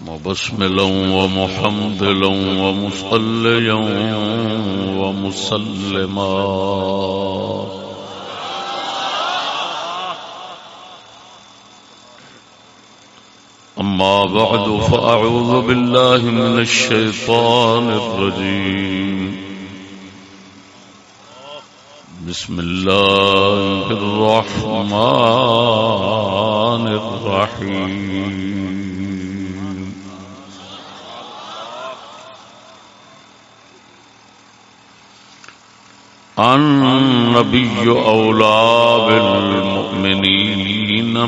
مبسملا ومحمدلا ومصليا ومسلما. أما بعد، فأعوذ بالله من الشيطان الرجيم. بسم الله الرحمن الرحيم. النبي أولى بالمؤمنين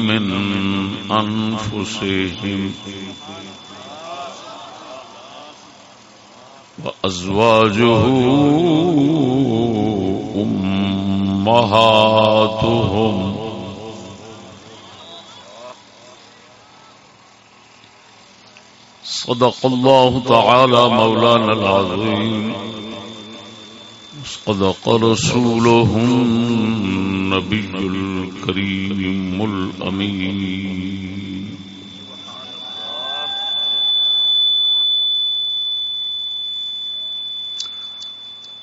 من أنفسهم وأزواجه أمهاتهم صدق الله تعالى مولانا العظيم صدق رسوله النبي الكريم الأمين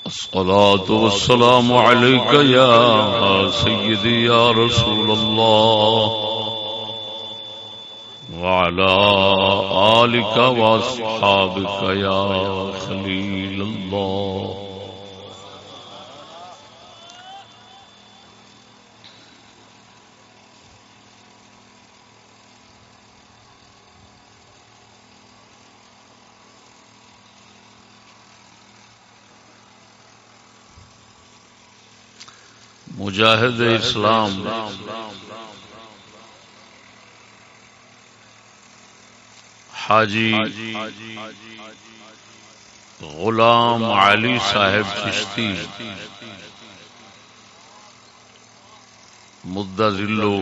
الصلاة والسلام عليك يا سيدي يا رسول الله وعلى آلك وأصحابك يا خليل الله مجاہد اسلام۔ حاجی غلام علی صاحب چشتی۔ مدہ ذلو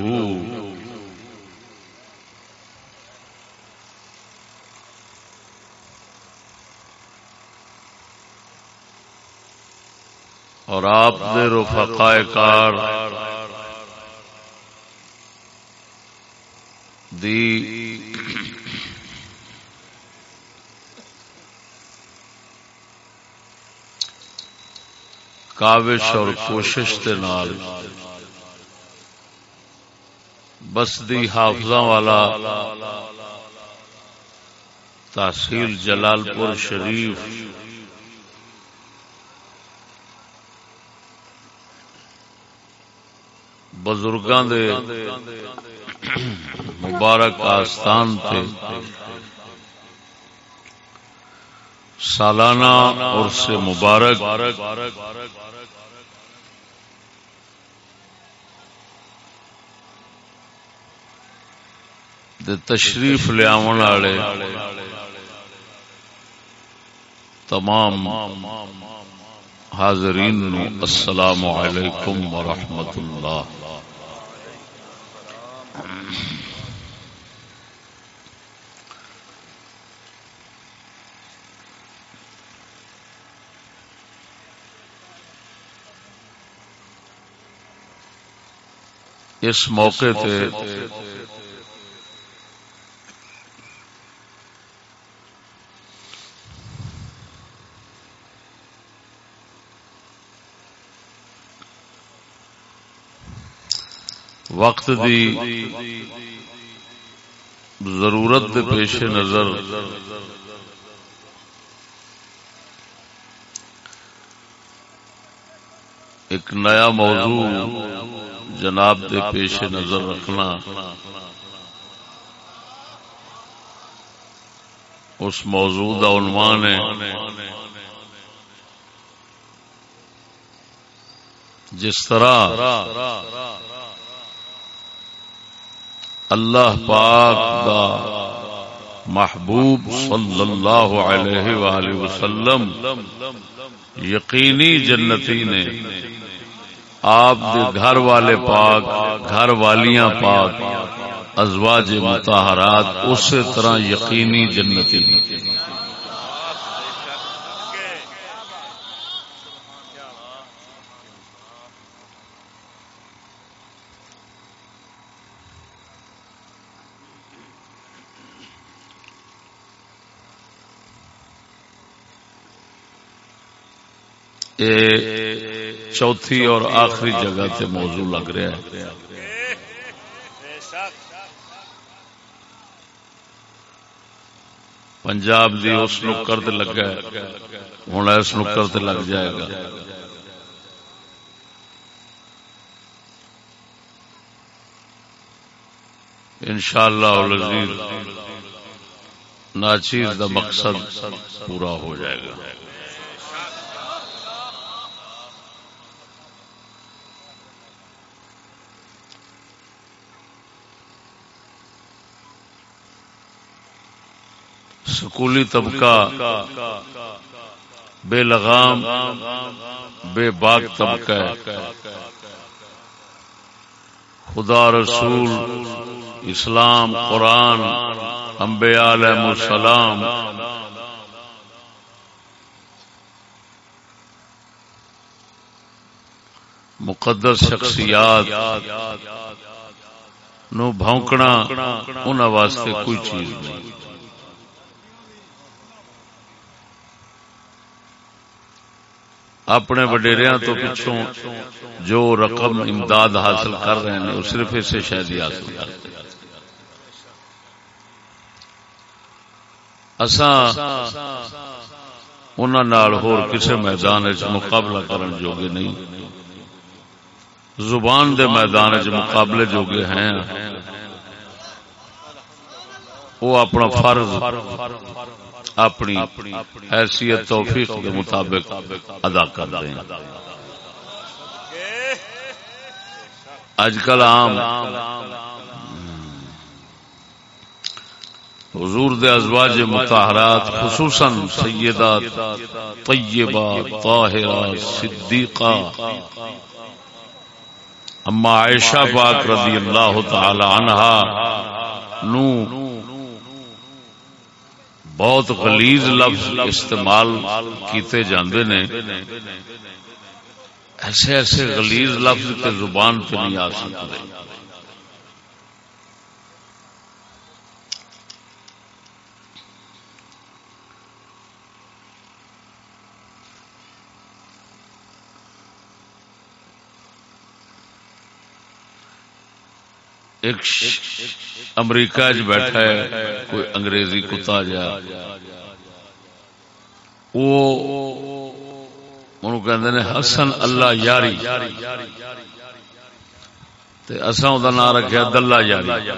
اور آپ دے رفقائے کار دی کاوش اور کوشش کے نال بستی حافظ والا تحصیل جلال پور شریف بزرگاں دے مبارک آستان تھے سالانہ اور سے مبارک دے تشریف لیا تمام حاضرین السلام علیکم ورحمۃ اللہ اس موقع تے وقت دی ضرورت دے پیش نظر۔ ایک نیا موضوع جناب دے پیش نظر رکھنا۔ اس موضوع کا عنوان ہے جس طرح اللہ پاک دا محبوب صلی اللہ علیہ وآلہ وسلم یقینی جنتی نے آپ گھر والے پاک، گھر والیاں پاک، ازواج متحرات اسی طرح یقینی جنتی نے یہ چوتھی اور آخری جگہ تے موضوع لگ رہا ہے۔ پنجاب دی اس نکر تے لگا ہے۔ ہوں اس نکر تے لگ جائے گا۔ انشاءاللہ العزیز، ناچیز دا مقصد پورا ہو جائے گا۔ سکولی طبقہ، بے لغام، بے باغ طبقہ خدا رسول، اسلام، قرآن، انبیاء علیہ السلام۔ مقدس شخصیات، نو بھونکنا ان واسطے کوئی چیز نہیں۔ اپنے وڈیریا تو پچھوں جو رقم امداد حاصل کر رہے ہیں، وہ صرف اسے شاید ہی حاصل کرتے کسی میدان چ مقابلہ کرن جوگے نہیں۔ زبان دے میدان چ مقابلے جوگے ہیں۔ وہ اپنا فرض اپنی حیثیت توفیق کے مطابق ادا کر رہے ہیں اج کل عام حضور دے ازواج متحرات خصوصا سیدات طیبہ طاہرہ صدیقہ اما عائشہ پاک رضی اللہ تعالی عنہا نو بہت غلیظ لفظ استعمال کیتے جاندے نے۔ ایسے ایسے غلیظ لفظ کے زبان پہ نہیں آ سکتے ایک امریکہ چ بیٹھا ہے، کوئی انگریزی کتا جا۔ وہ کہ حسن اللہ یاری۔ اصا نام رکھا دلہ یاری۔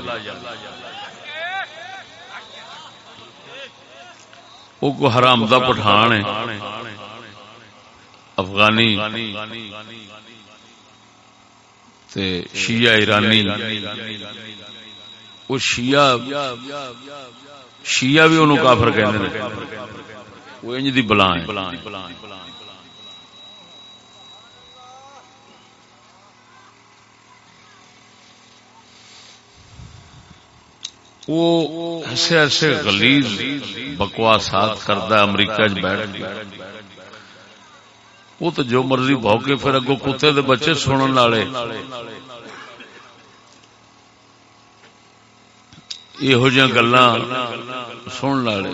وہ کو حرام دا پٹھان ہے۔ افغانی تے شیعہ ایرانی وہ شیعہ شیعہ بھی انہوں کافر کہنے ہیں وہ انج دی بلا ہے وہ ایسے ایسے غلیظ بکواسات کرتا ہے امریکہ بیٹھ وہ تو جو مرضی بہو پھر اگو کتے دے بچے سنن والے۔ یہو جہ گلا سن والے،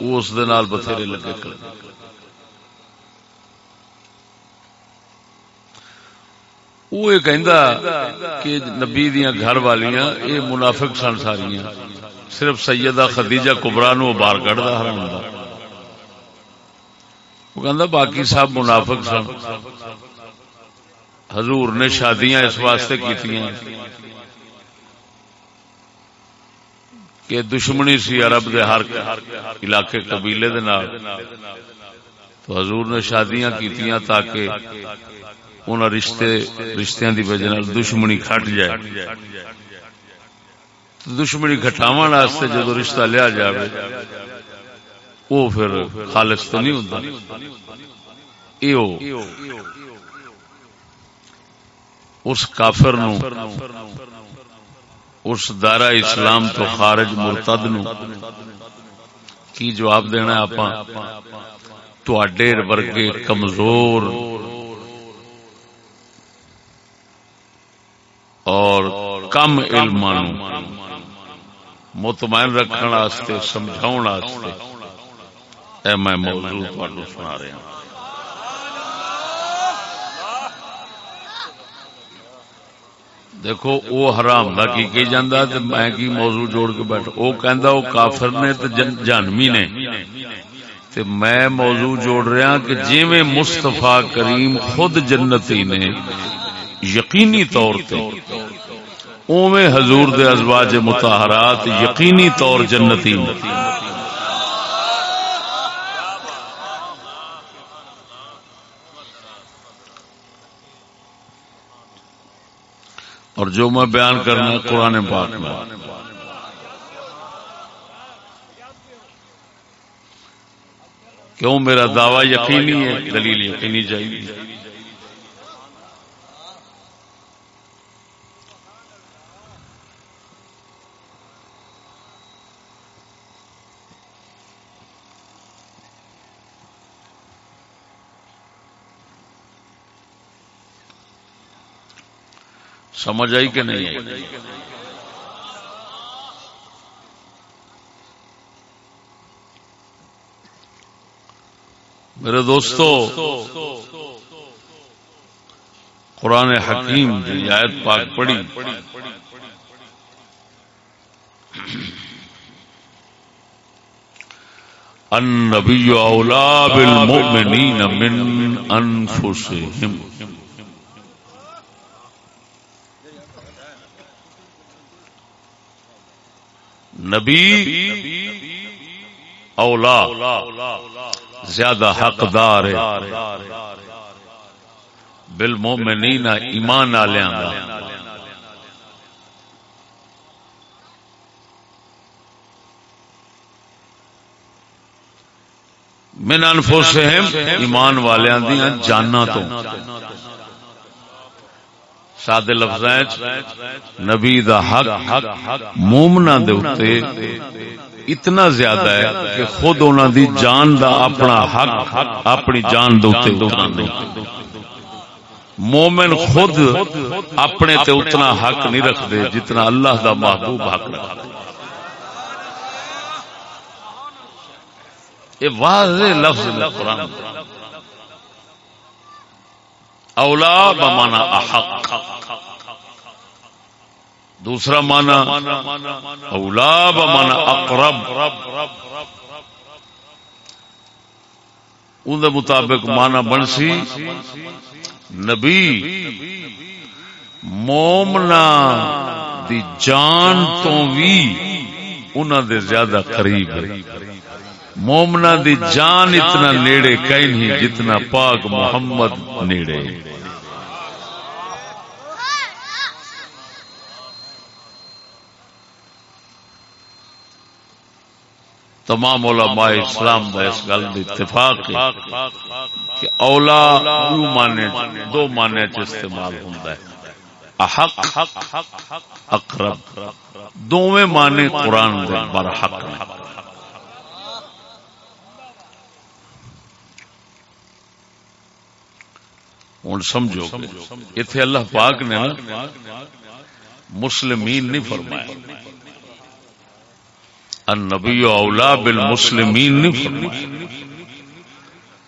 وہ اس بتھیرے لگے کر وہ کہ نبی دیا گھر والیاں یہ منافق سن ساریاں۔ صرف سیدہ خدیجہ کبرا نو بار کھڑا ہر وہ کہ باقی سب منافق سن۔ حضور نے شادیاں اس واسطے کی کہ دشمنی سی عرب دے ہر علاقے قبیلے دے نال۔ تو حضور نے شادیاں کیتیاں تاکہ انہاں رشتے، رشتیاں دی وجہ نال دشمنی کھٹ جائے۔ دشمنی گھٹاون واسطے جدو رشتہ لیا جاوے وہ پھر خالص تو نہیں ہوتا اس کافر نو، اس دارا اسلام تو خارج مرتد نو۔ کی جواب دینا آپ ورگے کمزور۔ اور کم علم مطمئن رکھنے سمجھاؤ اے میں موضوع تھوڑا سنا رہا ہوں۔ دیکھو، او حرام دا کی کہی جاندا تے میں کی موضوع جوڑ کے بیٹھ او کہندا او کافر نے تے جانمی نے۔ تے میں موضوع جوڑ رہا ہاں کہ جویں مصطفی کریم خود جنتی نے یقینی طور تے اوویں حضور دے ازواج مطہرات یقینی طور جنتی نے۔ اور جو میں بیان کرنا قرآن پاک میں۔ کیوں میرا دعویٰ یقینی ہے؟ دلیل یقینی چاہیے۔ سمجھ آئی کہ نہیں آئی؟ میرے دوستو، قرآن حکیم کی آیت پاک پڑی النبی اولا بالمؤمنین من انفسهم نبی اولا. زیادہ حقدار بل مومنین ایمان والوں کا من انفسہم ایمان والیاں دیاں جاننا تو. سادے لفظ نبی دا حق مومنا دے اتنا زیادہ ہے کہ خود انہوں دی جان دا اپنا حق اپنی جان دے مومن خود اپنے تے اتنا حق نہیں رکھتے جتنا اللہ دا محبوب حق رکھتا یہ واضح لفظ قرآن۔ اولا بمانا احق. دوسرا مانا اولا بمانا اقرب. ان مطابق مانا بنسی نبی مومنا دی جان تو بھی انہوں دے زیادہ قریب ہے۔ مومنا دی جان اتنا نیڑے کہیں نہیں جتنا پاک محمد نیڑے۔ تمام علماء اسلام دا اس گل اتفاق ہے کہ اولا دو مانے دو مانے چ استعمال ہوندا ہے۔ احق اقرب۔ دوویں مانے قرآن دے برحق ہوں سمجھو اتنے اللہ پاک نے مسلمین نہیں فرمایا۔ النبی اولا بالمسلمین نہیں فرمایا۔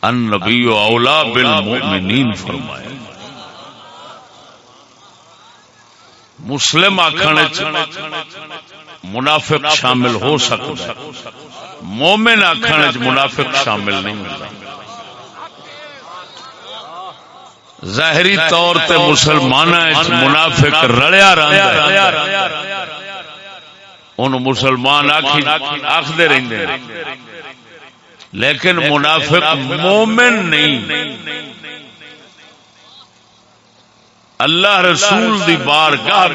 النبی اولا بالمؤمنین فرمایا۔ مسلم آخر منافق شامل ہو سکتا مومن آخر منافق شامل نہیں ہوتا ظاہری طور تے مسلمان منافق رلیا ان مسلمان آخر لیکن منافق مومن نہیں۔ اللہ رسول دی بار گاہ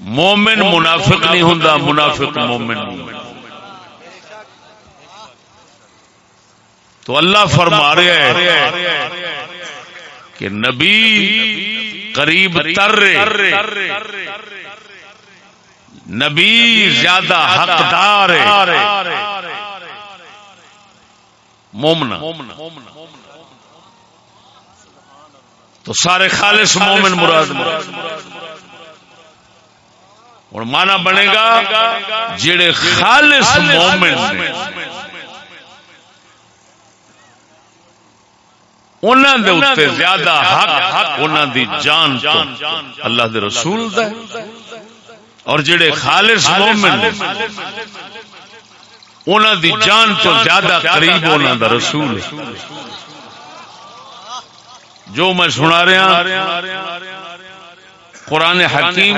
مومن منافق نہیں ہوں منافق مومن نہیں۔ تو اللہ فرما رہے ہیں کہ نبی قریب تر نبی زیادہ حقدار مومنا تو سارے خالص مومن مراد اور مانا بنے گا جڑے خالص مومن انہوں دے اتنے زیادہ حق انہوں دی جان تو اللہ دے رسول دا اور جڑے خالص مومن انہوں دی جان تو زیادہ قریب انہوں دا رسول جو میں سنا رہا قرآن حکیم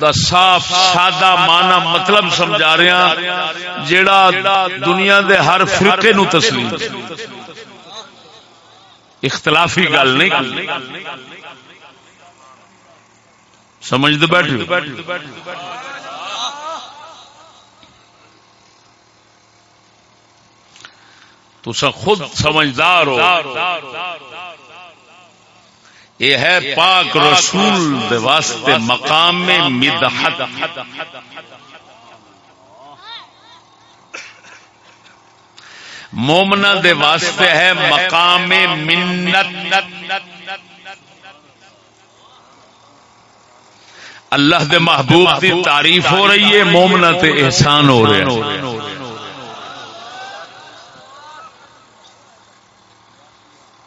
دا صاف سادہ مانا مطلب سمجھا رہا جیڑا دنیا دے ہر فرقے نو تسلیم۔ اختلافی گل نہیں۔ سمجھ دے بیٹھے تو خود سمجھدار ہو۔ یہ ہے پاک رسول واسطے مقام میں مدحت۔ مومنا دے واسطے ہے مقام منت۔ اللہ دے محبوب دی تعریف ہو رہی ہے مومنا تے احسان ہو رہا ہے۔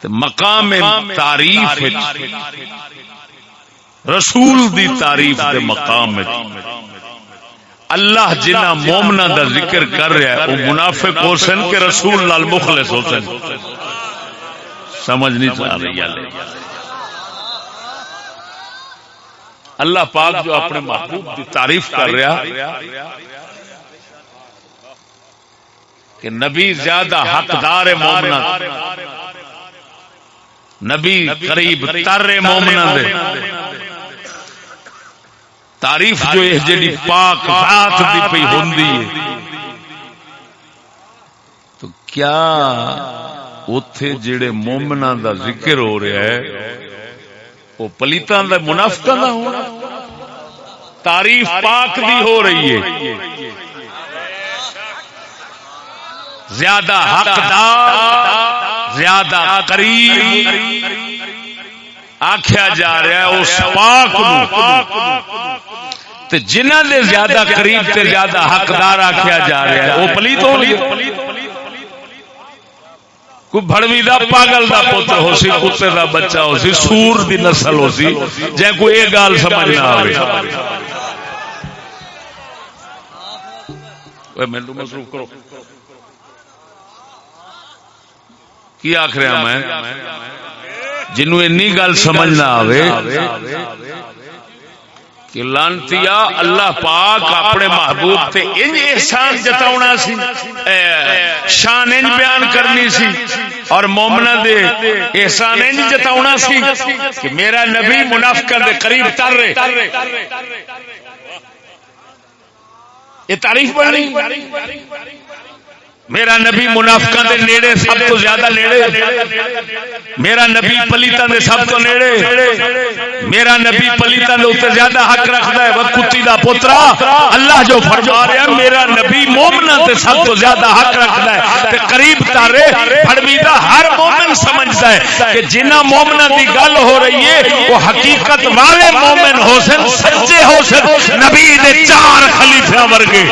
مقام تعریف رسول دی تعریف دے مقام اللہ جنہ مومنا دا ذکر کر رہا ہے، وہ منافق ہو سن کے رسول لال مخلص ہو سن۔ سمجھ نہیں چاہ رہی اللہ پاک جو اپنے محبوب کی تعریف کر رہا کہ نبی زیادہ حقدار مومنا نبی قریب تر مومنا دے۔ تعریف جو ہے جی پاک ذات دی پی ہے۔ تو کیا اتے جڑے مومنا دا ذکر ہو رہا ہے وہ پلیتاں دا منافقہ ہونا تعریف پاک دی ہو رہی ہے۔ زیادہ حقدار زیادہ قریب آخیا جا رہا ہے اس پاک جنہ دے زیادہ قریب تے زیادہ حقدار آخیا جا رہا ہے۔ وہ پلیت ہو کوئی بڑوی دا پاگل دا پتر ہو سی کتے دا بچہ ہو سی سور دی نسل ہو سی جے کوئی یہ گال سمجھ نہ آئے مینو مصروف کرو۔ کی آخ رہا میں؟ جنو این گل سمجھ نہ آئے کہ لانتیا اللہ پاک اپنے محبوب تے انج احسان جتاؤنا سی۔ شان انج بیان کرنی سی۔ اور مومنہ دے احسان انج جتاؤنا سی کہ میرا نبی منافقہ دے قریب تر رہے۔ یہ تعریف پڑھ رہی میرا نبی منافقہ دے نیڑے سب تو زیادہ نیڑے۔ میرا نبی پلیتا دے سب تو نیڑے۔ میرا نبی پلیتا دے اتنے زیادہ حق رکھتا ہے وہ کتی دا پترا اللہ جو فرما رہا میرا نبی مومنا تے سب تو زیادہ حق رکھتا ہے۔ تے قریب تارے پھڑمی دا ہر مومن سمجھتا ہے کہ جنہ مومنا دی گل ہو رہی ہے، وہ حقیقت والے مومن ہو سن، سچے ہو سن، نبی دے چار خلیفہ ورگے۔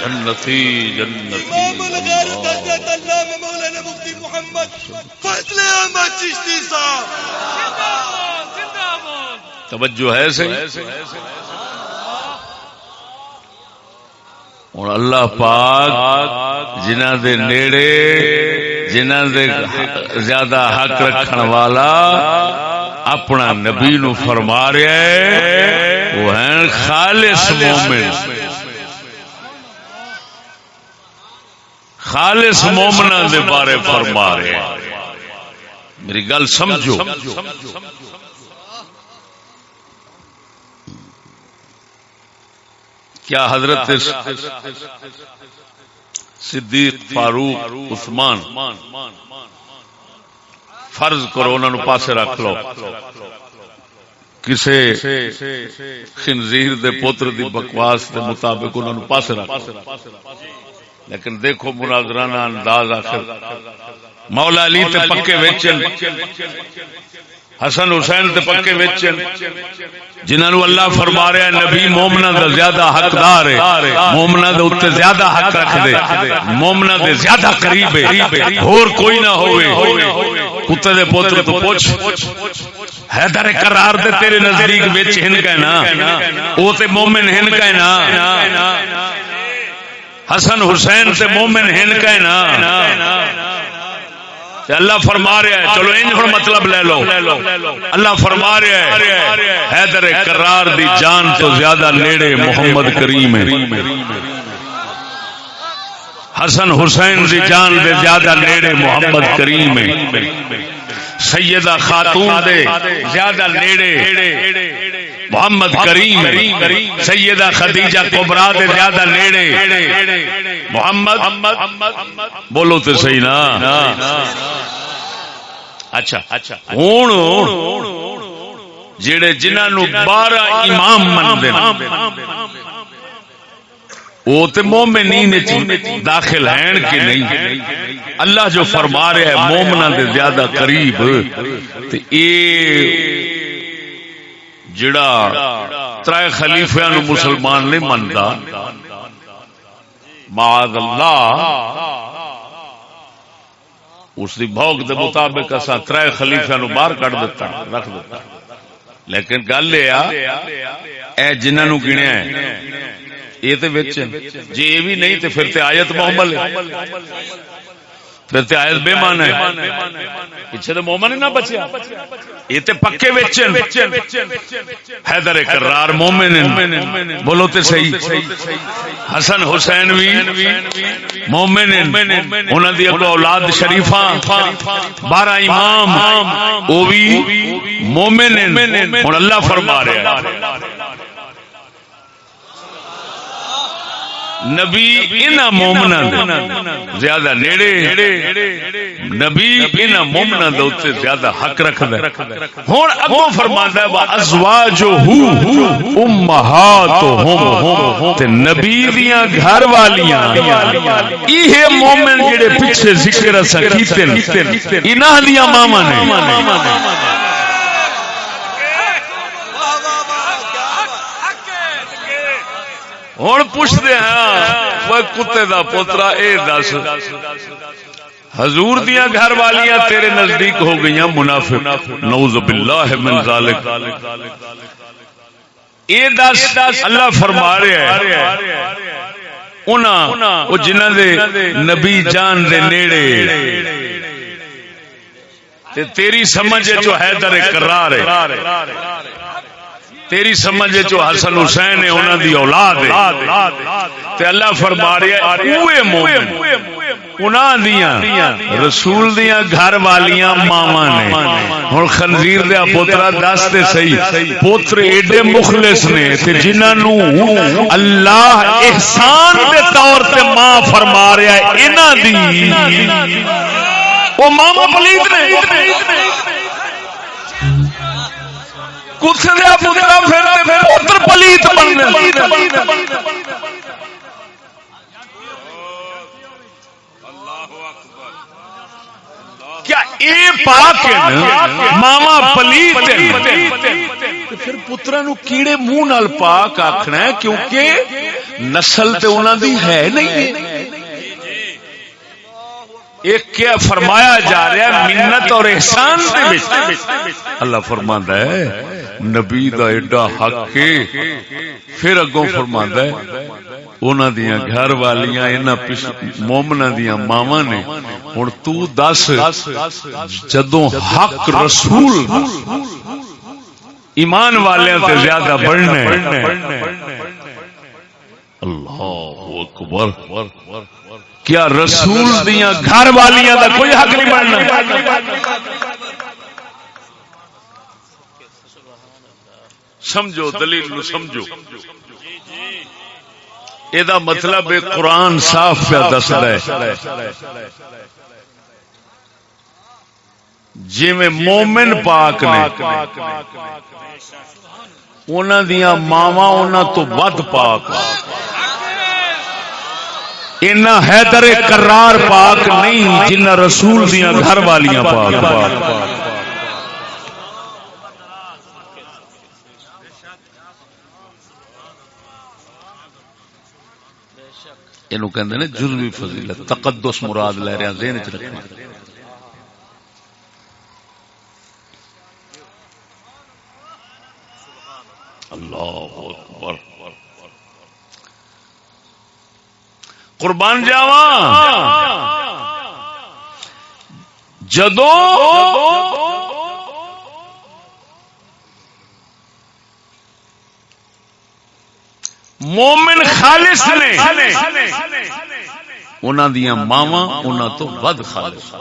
جنتی. جنتی مولانا مفتی محمد فضل احمد چشتی صاحب. توجہ ہے صحیح؟ ہوں اللہ پاک جنہ دے نیڑے جنہ دے زیادہ حق رکھن والا اپنا نبی نو فرما رہا ہے وہ ہیں خالص مومن۔ خالص مومنا دے بارے فرما رہے میری گل سمجھو۔ کیا حضرت صدیق فاروق عثمان فرض کرو انہوں پاسے رکھ لو۔ کسے خنزیر دے پوتر دی بکواس دے مطابق انہوں نے پاس رکھ لیکن دیکھو مناظرانہ انداز آخر۔ مولا علی تے پکے ویچن۔ حسن حسین تے پکے ویچن۔ جنہوں اللہ فرما رہا ہے، نبی مومنا دا زیادہ حقدار ہے۔ مومنا دے اتنے زیادہ حق رکھ دے۔ مومنا دے زیادہ قریب ہے۔ اور کوئی نہ ہوئے۔ کتے دے پوتر تو پوچھ۔ حیدر قرار دے تیرے نزدیک وچ ہن کا نا او تے مومن ہن کا نا حسن حسین تے مومن ہن کا نا۔ اللہ فرما رہا ہے، چلو ان ہوں مطلب لے لو۔ اللہ فرما رہا ہے، حیدر کرار دی جان تو زیادہ نیڑے محمد کریم ہے۔ حسن حسین دی جان دے زیادہ نیڑے محمد کریم ہے۔ سیدہ خاتون دے زیادہ نیڑے۔ محمد کریم، سیدہ خدیجہ کبرا دے زیادہ نیڑے۔ محمد، بولو تو صحیح نا۔ اچھا اچھا ہوں جڑے جنہوں بارہ امام منتے وہ تو مومنین داخل ہیں کہ نہیں؟ اللہ جو فرما رہا ہے مومنا دے زیادہ قریب، تے اے جڑا تر خلیفیا نو مسلمان نہیں منتا معاذ اللہ۔ اس دی بھوک دے مطابق اصا تر خلیفیا نو باہر کٹ دیتا رکھ دیتا لیکن گل یہ جنہوں گنیا یہ تو جی یہ بھی نہیں تو پھر تے آیت محمل پھر تے آیت بے مان ہے پیچھے تو مومن نہ بچیا یہ تے پکے وچن حیدر کرار مومن بولو تے صحیح۔ حسن حسین بھی مومن انہاں دی اولاد شریفاں۔ بارہ امام۔ او بھی مومن ہن اللہ فرما رہا ہے نبی ان مومنا زیادہ نیڑے، نبی ان مومنا دے زیادہ حق رکھد ہوں اگو فرما ازواج امہات نبی دیا گھر والیاں یہ مومن جڑے پیچھے ذکر اسا کیتے انہاں دیاں ماما نے۔ ہوں پوچھتے ہیں وہ کتے دا پوترا اے دس۔ حضور دیا گھر والیاں تیرے نزدیک ہو گئی منافع نوز باللہ من ذالک۔ اے دس، اللہ فرما رہے ہیں۔ وہ جنہ دے نبی جان دے نیڑے۔ تیری سمجھ جو حیدر قرار ہے۔ تیری سمجھ جو حسن حسین انہوں دی اولاد تے اللہ فرما رہا اوے مومن دیاں رسول دیاں گھر والیاں ماوا نے۔ ہن خنزیر دیا پوترا دس تے صحیح پوتر ایڈے مخلص نے تے جنہاں اللہ احسان دے طور تے ماں فرما رہا ہے انہاں دی۔ او ماما پلیت نے۔ پلیت کیا ماما پلیت پھر پترا نو کیڑے منہ نال پاک آخنا کیونکہ نسل تو دی ہے نہیں۔ ایک کیا فرمایا جا رہا ہے منت اور احسان اللہ فرما ہے، نبی دا ایڈا حق پھر اگوں فرما ہے انہوں دیا گھر والیاں مومنا دیا ماوا نے ہوں تو دس جدو حق رسول ایمان والوں سے زیادہ بڑھنے اللہ اکبر۔ کیا رسول دیا گھر والیاں دا کوئی حق نہیں بننا؟ سمجھو، دلیل نو سمجھو۔ یہ مطلب قرآن صاف پہ دس ہے۔ جی میں مومن پاک نے انہوں دیا ماوا انہوں تو ود پاک۔ اینا حیدر کرار پاک نہیں جنہ رسول دیا گھر والیاں پاک. پاک یہ کہ جزوی فضیلت، تقدس مراد لے رہا ذہن چ رکھنا۔ اللہ اکبر۔ قربان جاوا جدو مومن خالص نے انہوں دیا ماوا انہوں تو ود خالص۔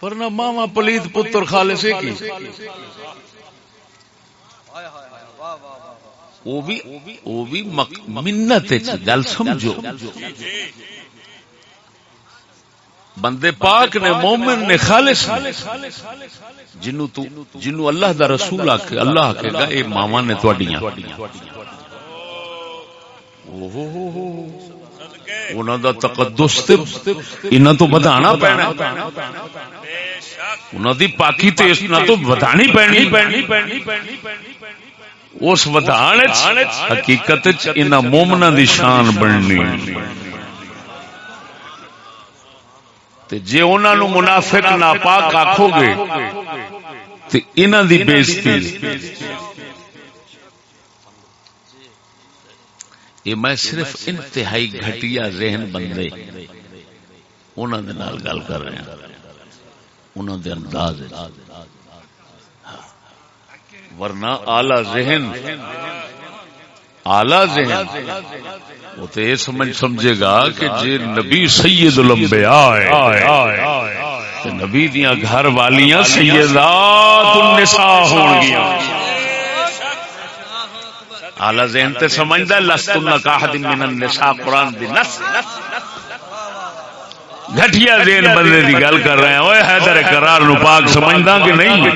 پر نہ ماوا پلیت پتر خالص کی؟ وہ بھی منت گل سمجھو۔ بندے پاک نے، مومن نے، خالص جنو تو جنو اللہ دا رسول آکے اللہ آکے گا، اے ماما نے تواڈیاں۔ انہاں دا تقدس تے انہاں تو بدانا پینا انہاں دی پاکی تے انہاں تو بدانی پینی اس ودان حقیقت انہاں مومناں دی شان بننی جی انہوں منافق ناپاک آخو گے تو انہوں دی بےزتی یہ میں صرف انتہائی گھٹیا ذہن بندے انہوں دے نال گل کر رہے ہیں۔ انہوں دے انداز ورنہ آلہ ذہن آلہ ذہن وہ تو یہ سمجھ سمجھے گا کہ جی نبی سید الانبیاء ہے نبی دیا گھر والیاں سیدات النساء ہون گیا آلہ ذہن تے سمجھدا لست النکاح من النساء، قرآن دی نس۔ گٹیا دین بندے دی گل کر رہے ہیں۔ اوے حیدر کرار نو پاک سمجھدا کہ نہیں؟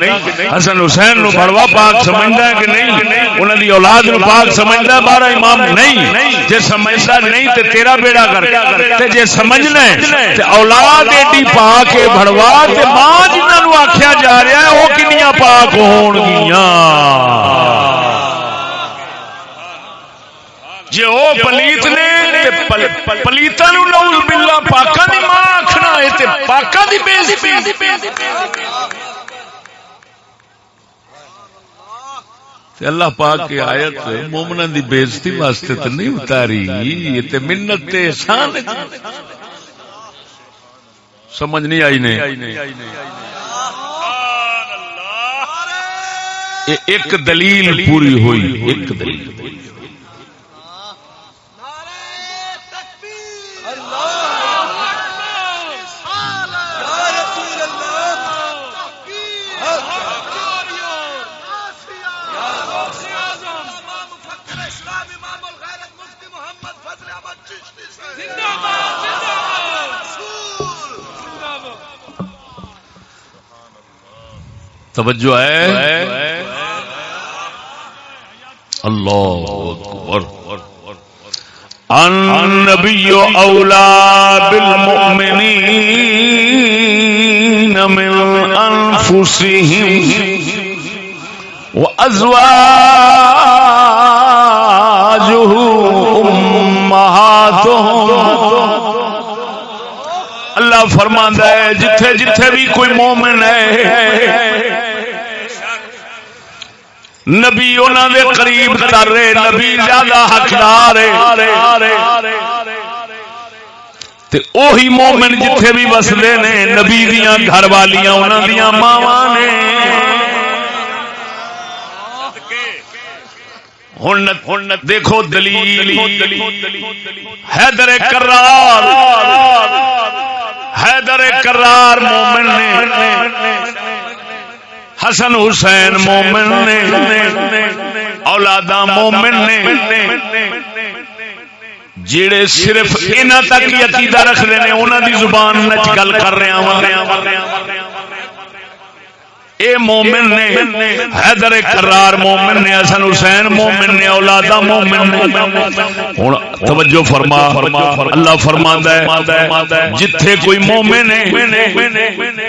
حسن حسین نو بڑوا پاک سمجھدا کہ نہیں؟ انہاں دی اولاد نو پاک سمجھدا بارہ امام نہیں۔ جے سمجھدا نہیں تے تیرا بیڑا کر۔ تے جے سمجھنا ہے تے اولاد ایڈی پاک ہے، بڑوا تے ماں جنہاں نو آکھیا جا رہا ہے او کنیاں پاک ہون گیاں جے او پلیت نے پلیتا نو نعوذ باللہ پاکا دی ماں آکھنا ہے تے پاکا دی بےزتی اللہ پاک کی آیت مومنا دی بےزتی واسطے تو نہیں اتاری یہ تے منت تے احسان سمجھ نہیں آئی نہیں ایک دلیل پوری ہوئی ایک دلیل توجہ ہے؟ اللہ اکبر۔ النبی اولا بالمؤمنین من انفسهم وازواجه امهاتهم اللہ فرماندا ہے، جتھے جتھے بھی کوئی مومن ہے نبی انہوں دے قریب کر رہے نبی زیادہ حقدار اوہی مومن جتھے بھی بستے نے، نبی دیا گھر والیاں انہوں دیا ماوا نے۔ دیکھو دلیل۔ حیدر کرار حیدر کرار مومن نے۔ حسن حسین مومن نے اولادا مومن نے جڑے صرف انہ تک ہی عقیدہ رکھتے ہیں انہوں دی زبان گل کر رہے ہیں اے مومن نے حیدر کرار مومن نے، حسن حسین مومن نے اولادا مومن نے۔ ہن توجہ فرما، اللہ فرماندا ہے، جتھے کوئی مومن ہے،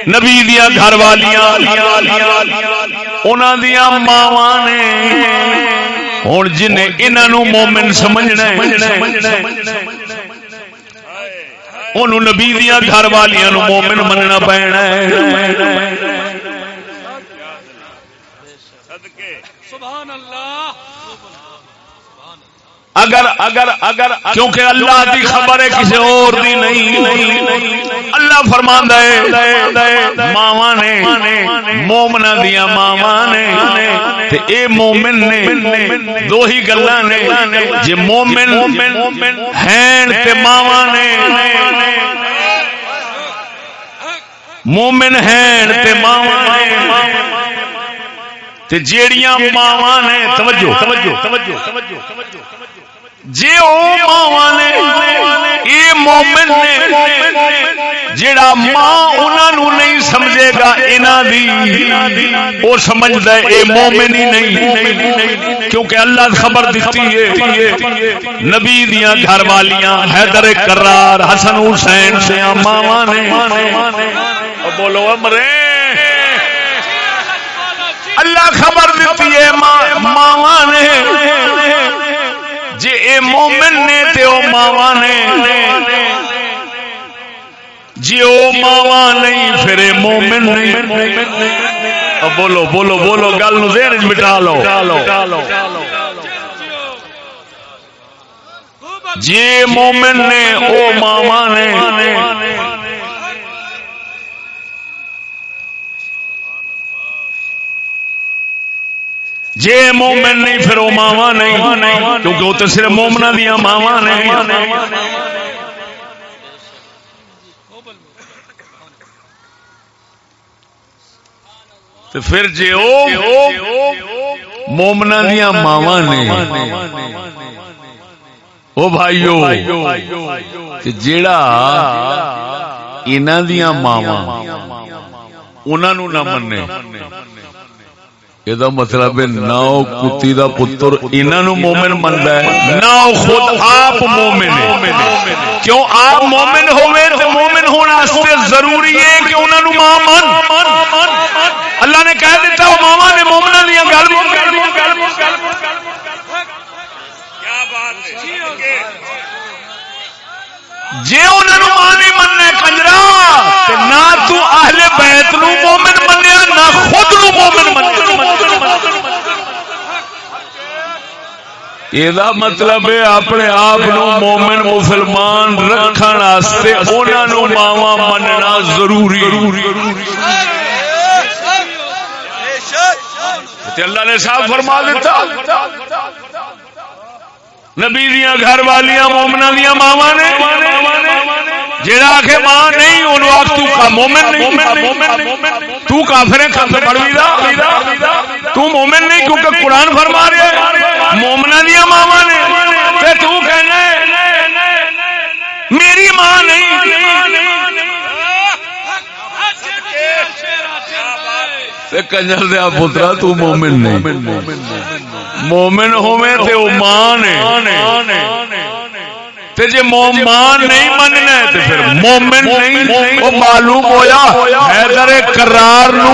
نبی دیا گھر والیاں، انہاں دیاں ماواں نے۔ ہوں جن انہوں مومن سمجھنا نبی دیا گھر والیا مومن مننا پینا سبحان اللہ اگر اگر اگر کیونکہ اللہ دی خبر ہے کسی اور دی نہیں. اللہ فرما ہے ماوا نے مومنا دیا ماوا نے اے مومن نے دو ہی گلا نے جی مومن ہیں تے ماوا نے مومن ہیں تے ماوا نے جیڑیاں ماوا نے توجہ توجہ توجہ توجہ نے مومن نے ماں نہیں سمجھے گا دی وہ سمجھتا ہے اے مومن ہی نہیں کیونکہ اللہ خبر دیتی ہے نبی دیا گھر والیاں حیدر کرار حسن حسین سے ماوا نے۔ بولو امرے! اللہ خبر دیتی ہے ماوا نے۔ جی اے مومن نے تے او ماوا نے۔ جی او ماوا نہیں، پھر اے مومن نہیں۔ بولو بولو بولو، گل نو ذہن مٹا لو۔ جی مومن نے، او ماوا نے۔ جے مومن نہیں، پھر وہ ماوا نہیں، کیونکہ وہ تو صرف مومنا دیا ماوا نہیں۔ پھر جے او مومنا دیا ماوا نے او بھائیو جیڑا انہ دیا ماوا انہوں نہ مننے۔ یہ مطلب نہ کتی پتر انہوں مومن منتا ہے نہ خود آپ مومن کیوں آپ مومن ہوئے تو مومن ہونے ضروری ہے کہ انہوں ماں من اللہ نے کہہ دیتا وہ نے مومنا دیا گل جی انہوں ماں نہیں مننا کنجرا نہ تو اہل بیت نو مومن منیا، نہ خود نو مومن منیا۔ یہ مطلب ہے اپنے آپ مومن مسلمان رکھنے انہوں ماوا مننا ضروری۔ اللہ نے صاف فرما دیتا۔ نبی دیا گھر والیاں مومنا دیا ماوا نے۔ جہاں آخ ماں نہیں ان آخ مومن نہیں۔ تو کافر ہے، کافر پڑھ تو مومن نہیں کیونکہ قرآن فرما رہے مومنا دیا ماوا نے۔ تو کہنا میری ماں نہیں۔ کنجر دیا پترا تو مومن نہیں۔ مومن ہوئے تو ماں نے۔ تے جے مومان نہیں مننا تے پھر مومن نہیں۔ او معلوم ہویا حیدر کرار نو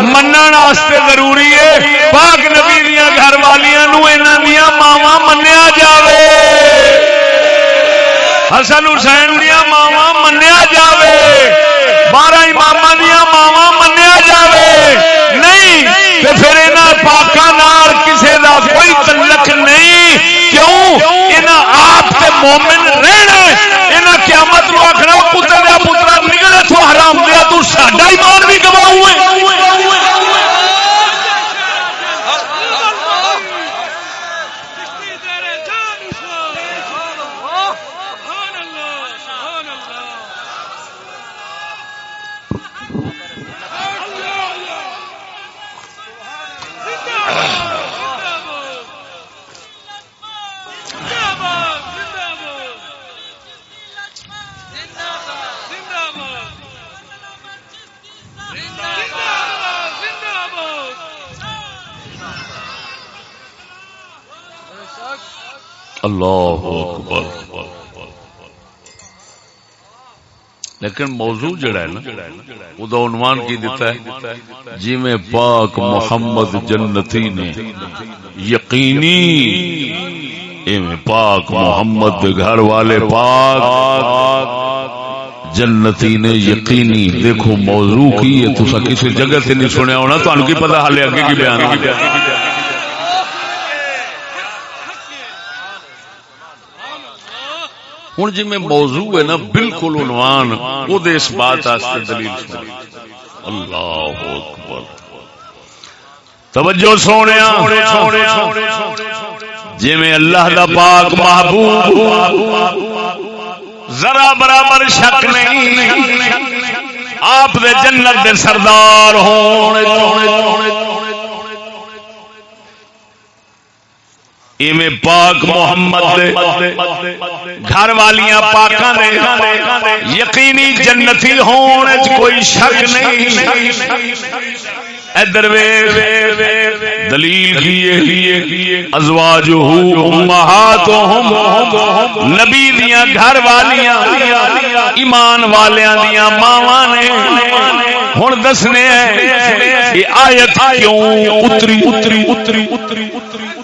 منن واسطے ضروری ہے۔ پاک نبی دیاں گھر والیاں نو انہاں دیاں ماواں منیا جاوے۔ حسن حسین دیاں ماواں منیا جاوے۔ بارہ امام دیا ماوا منیا جائے نہیں لیکن موضوع جڑا ہے نا، وہ عنوان کی دیتا ہے جی میں پاک محمد جنتی نے یقینی میں پاک محمد گھر والے پاک جنتی نے یقینی، دیکھو موضوع کی ہے تو کسی جگہ سے نہیں سنیا ہونا تو کی پتا حال اگے کی بیان ہوں جی میں موضوع ہے نا، بالکل عنوان، وہ اس بات دلیل اللہ اکبر۔ توجہ سونے جی میں اللہ دا پاک محبوب ذرا برابر شک نہیں، آپ دے جنت دے سردار ہونے ایویں پاک محمد گھر والیاں پاکاں دے یقینی جنتی ہون کوئی شک نہیں ادھر دلیل کیے ازواج نبی دیا گھر والیاں ایمان والیاں دیا ماوا نے ہوں دسنے آیت کیوں اتری اتری اتری اتری اتری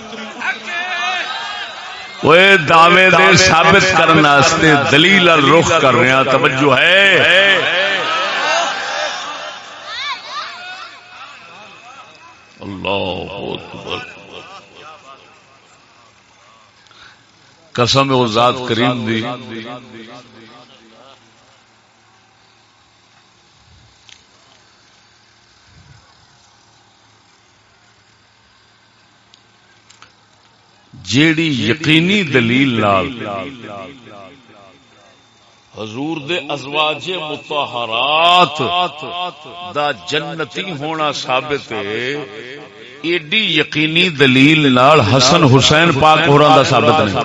دعوے دے ثابت کرنے دلیل رخ کر رہا توجہ ہے۔ اللہ قسم وہ ذات کریم دی۔ جیڑی یقینی دلیل لال حضور دے ازواج متحرات دا جنتی ہونا ثابت ہے، ایڈی یقینی دلیل نال حسن حسین پاک ہورا دا ثابت نہیں۔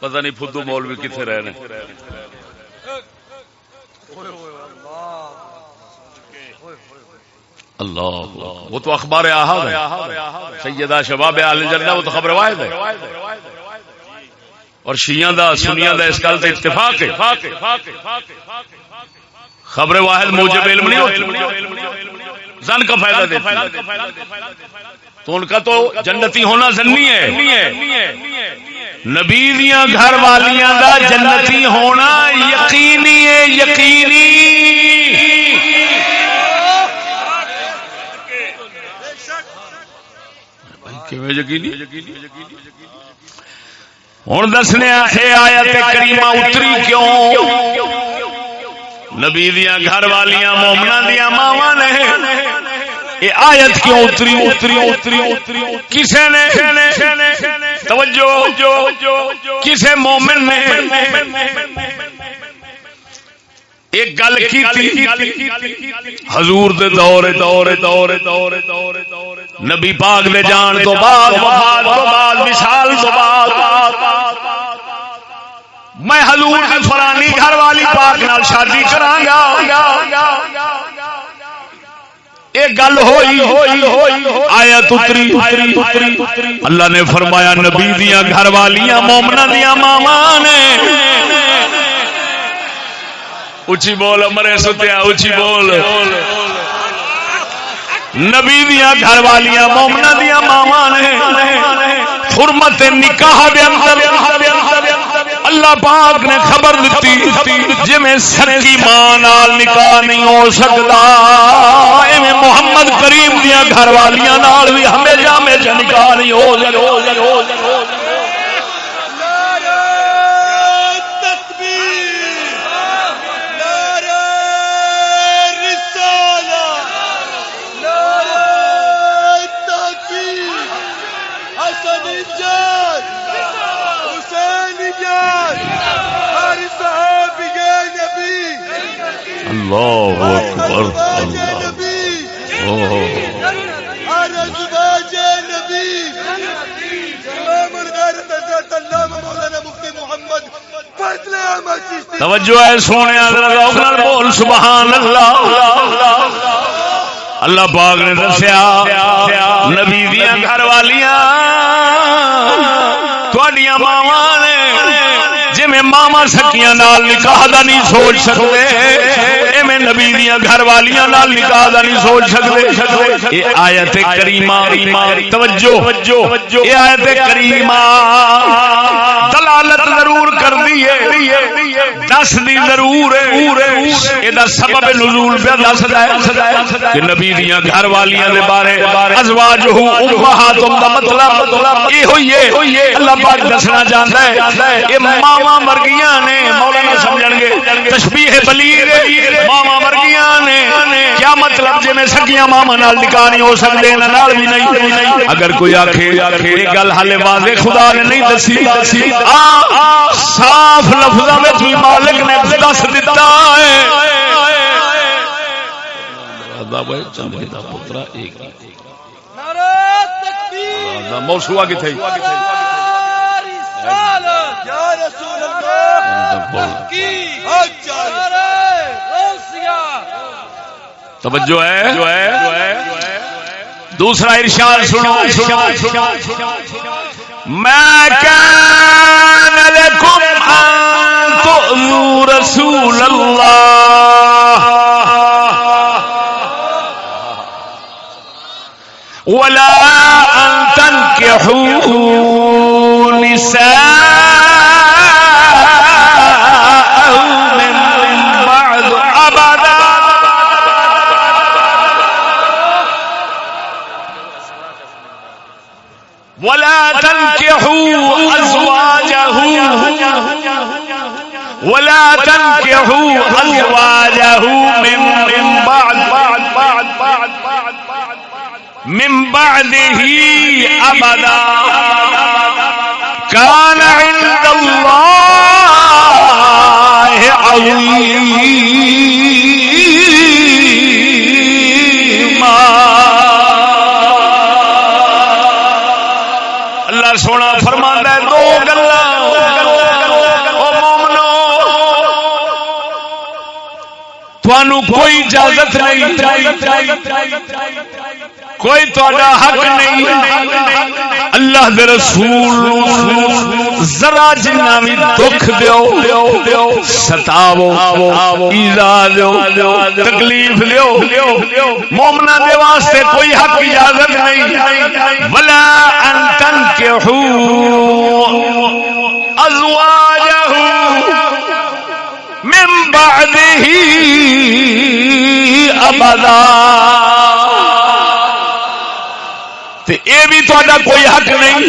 پتہ نہیں فدو مولوی کتنے رہنے اللہ وہ تو اخبار احاد ہے۔ سیدہ شباب اہل جنہ، وہ تو خبر واحد ہے۔ اور شیعہ دا سنیاں دا اس گل تے اتفاق ہے۔ خبر واحد موجب علم نہیں ہوتی۔ زن کا فائدہ دیتی۔ تو ان کا تو جنتی ہونا زنی ہے۔ نبی دیا گھر والیاں دا جنتی ہونا یقینی ہے، یقینی۔ ہوں دسنے آیا کریما اتری کیوں؟ نبی دیا گھر والیاں مومنا دیا ماوا نے یہ آیت کیوں اتری اتری اتری اتری؟ کسے نے؟ توجہ، کسے مومن نے؟ ایک گل کی حضور دے دور دور دور دور دور نبی پاک دے جان تو بعد وفات تو بعد مثال تو بعد۔ میں حضور دی فرانی گھر والی پاک نال شادی کراں گا۔ گل ہوئی آیا تتری اللہ نے فرمایا نبی دیاں گھر والیاں مومنہ دیاں ماما نے۔ اچھی بول مرے ستیا، اچھی بول۔ نبی دیا گھر والیاں مومنا دیا ماوا نے حرمت نکاح دے اندر اللہ پاک نے خبر دیتی جی میں سکی ماں نال نکاح نہیں ہو سکتا۔ ایویں محمد کریم دیا گھر والیاں نال بھی ہمیشہ ہمیشہ نکاح نہیں ہو سکتا۔ اللہ اکبر توجہ ہے سونے بول سبحان اللہ۔ اللہ پاک نے دسیا نبی دیا گھر والیاں تھوڑیاں ماوا نے جی ماوا سکیاں نال نکاح دا نہیں سوچ سکتے نبی دیا گھر والیاں نال نکاح دا نہیں سوچ سکتے. یہ آیت کریمہ. توجہ. یہ آیت کریمہ. دلالت ضرور کر دس دی ضرور یہ سبب نزول پہ دس کہ نبی گھر والیاں دے بارے ازواج ہو امہاتم دا مطلب ہوئی ہے۔ اللہ پاک دسنا چاہتا ہے ماما مرگیاں نے مولانا سمجھ گے۔ تشبیہ بلیغ ماما مرگیاں نے۔ کیا مطلب جی میں سکیاں ماما نال نکاح نہیں ہو سکتے نال بھی نہیں۔ اگر کوئی یہ گل ہالے واضح خدا نے نہیں دسی۔ صاف لفظ میں مالک نے دس دتا ہے موسوا کتنے توجہ ہے جو ہے دوسرا ارشاد سنو میں لکم رسول اللہ. ولا ان تنكحوا نساء تنكحوا من من بعد من بعده ابدا كان عند الله عظيما تھانو کوئی اجازت نہیں۔ کوئی تھوڑا حق نہیں۔ اللہ دے رسول ذرا جنا بھی دکھ دیو ستاو ایزا دیو، تکلیف دیو۔ مومنا دے واسطے کوئی حق اجازت نہیں۔ ولا ان تنکحو ازواجہ من بعده ابدا۔ یہ بھی تا کوئی حق نہیں،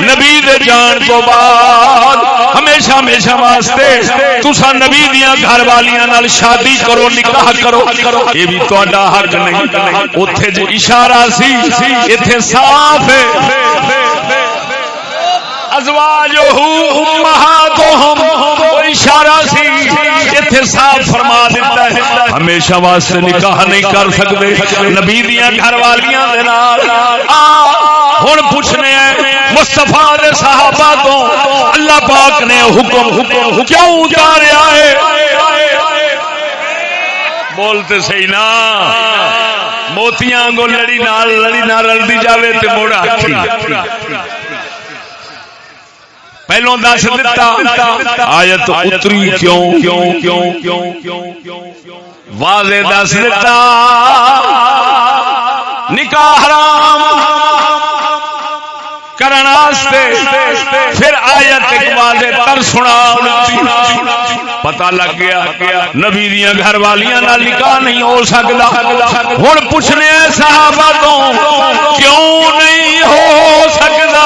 نبی دے جان تو بعد ہمیشہ ہمیشہ واسطے تسا نبی دیا گھر والیاں شادی کرو، نکاح کرو۔ یہ بھی تا حق نہیں۔ اتے جو اشارہ سی اتے صاف ازواج اشارہ سی۔ صاف فرما دیتا ہے۔ ہمیشہ واسطے نکاح نہیں کر سکتے۔ نبی دیا گھر والیاں ہوں پوچھنے مستفا صحابہ تو اللہ پاک نے حکم حکم کیوں اتاریا ہے؟ بولتے سی نا۔ موتیاں گو لڑی نال، لڑی نہ رلتی جائے تو موڑا پہلو دس دتا آیت اتری کیوں کیوں کیوں کیوں کیوں واضح دس دتا نکاح حرام کرنے پھر آیت واضح تر سنا پتا لگ گیا نبی دیا گھر والیاں نکاح نہیں ہو سکتا ہوں پوچھنے صحابہ تو کیوں نہیں ہو سکتا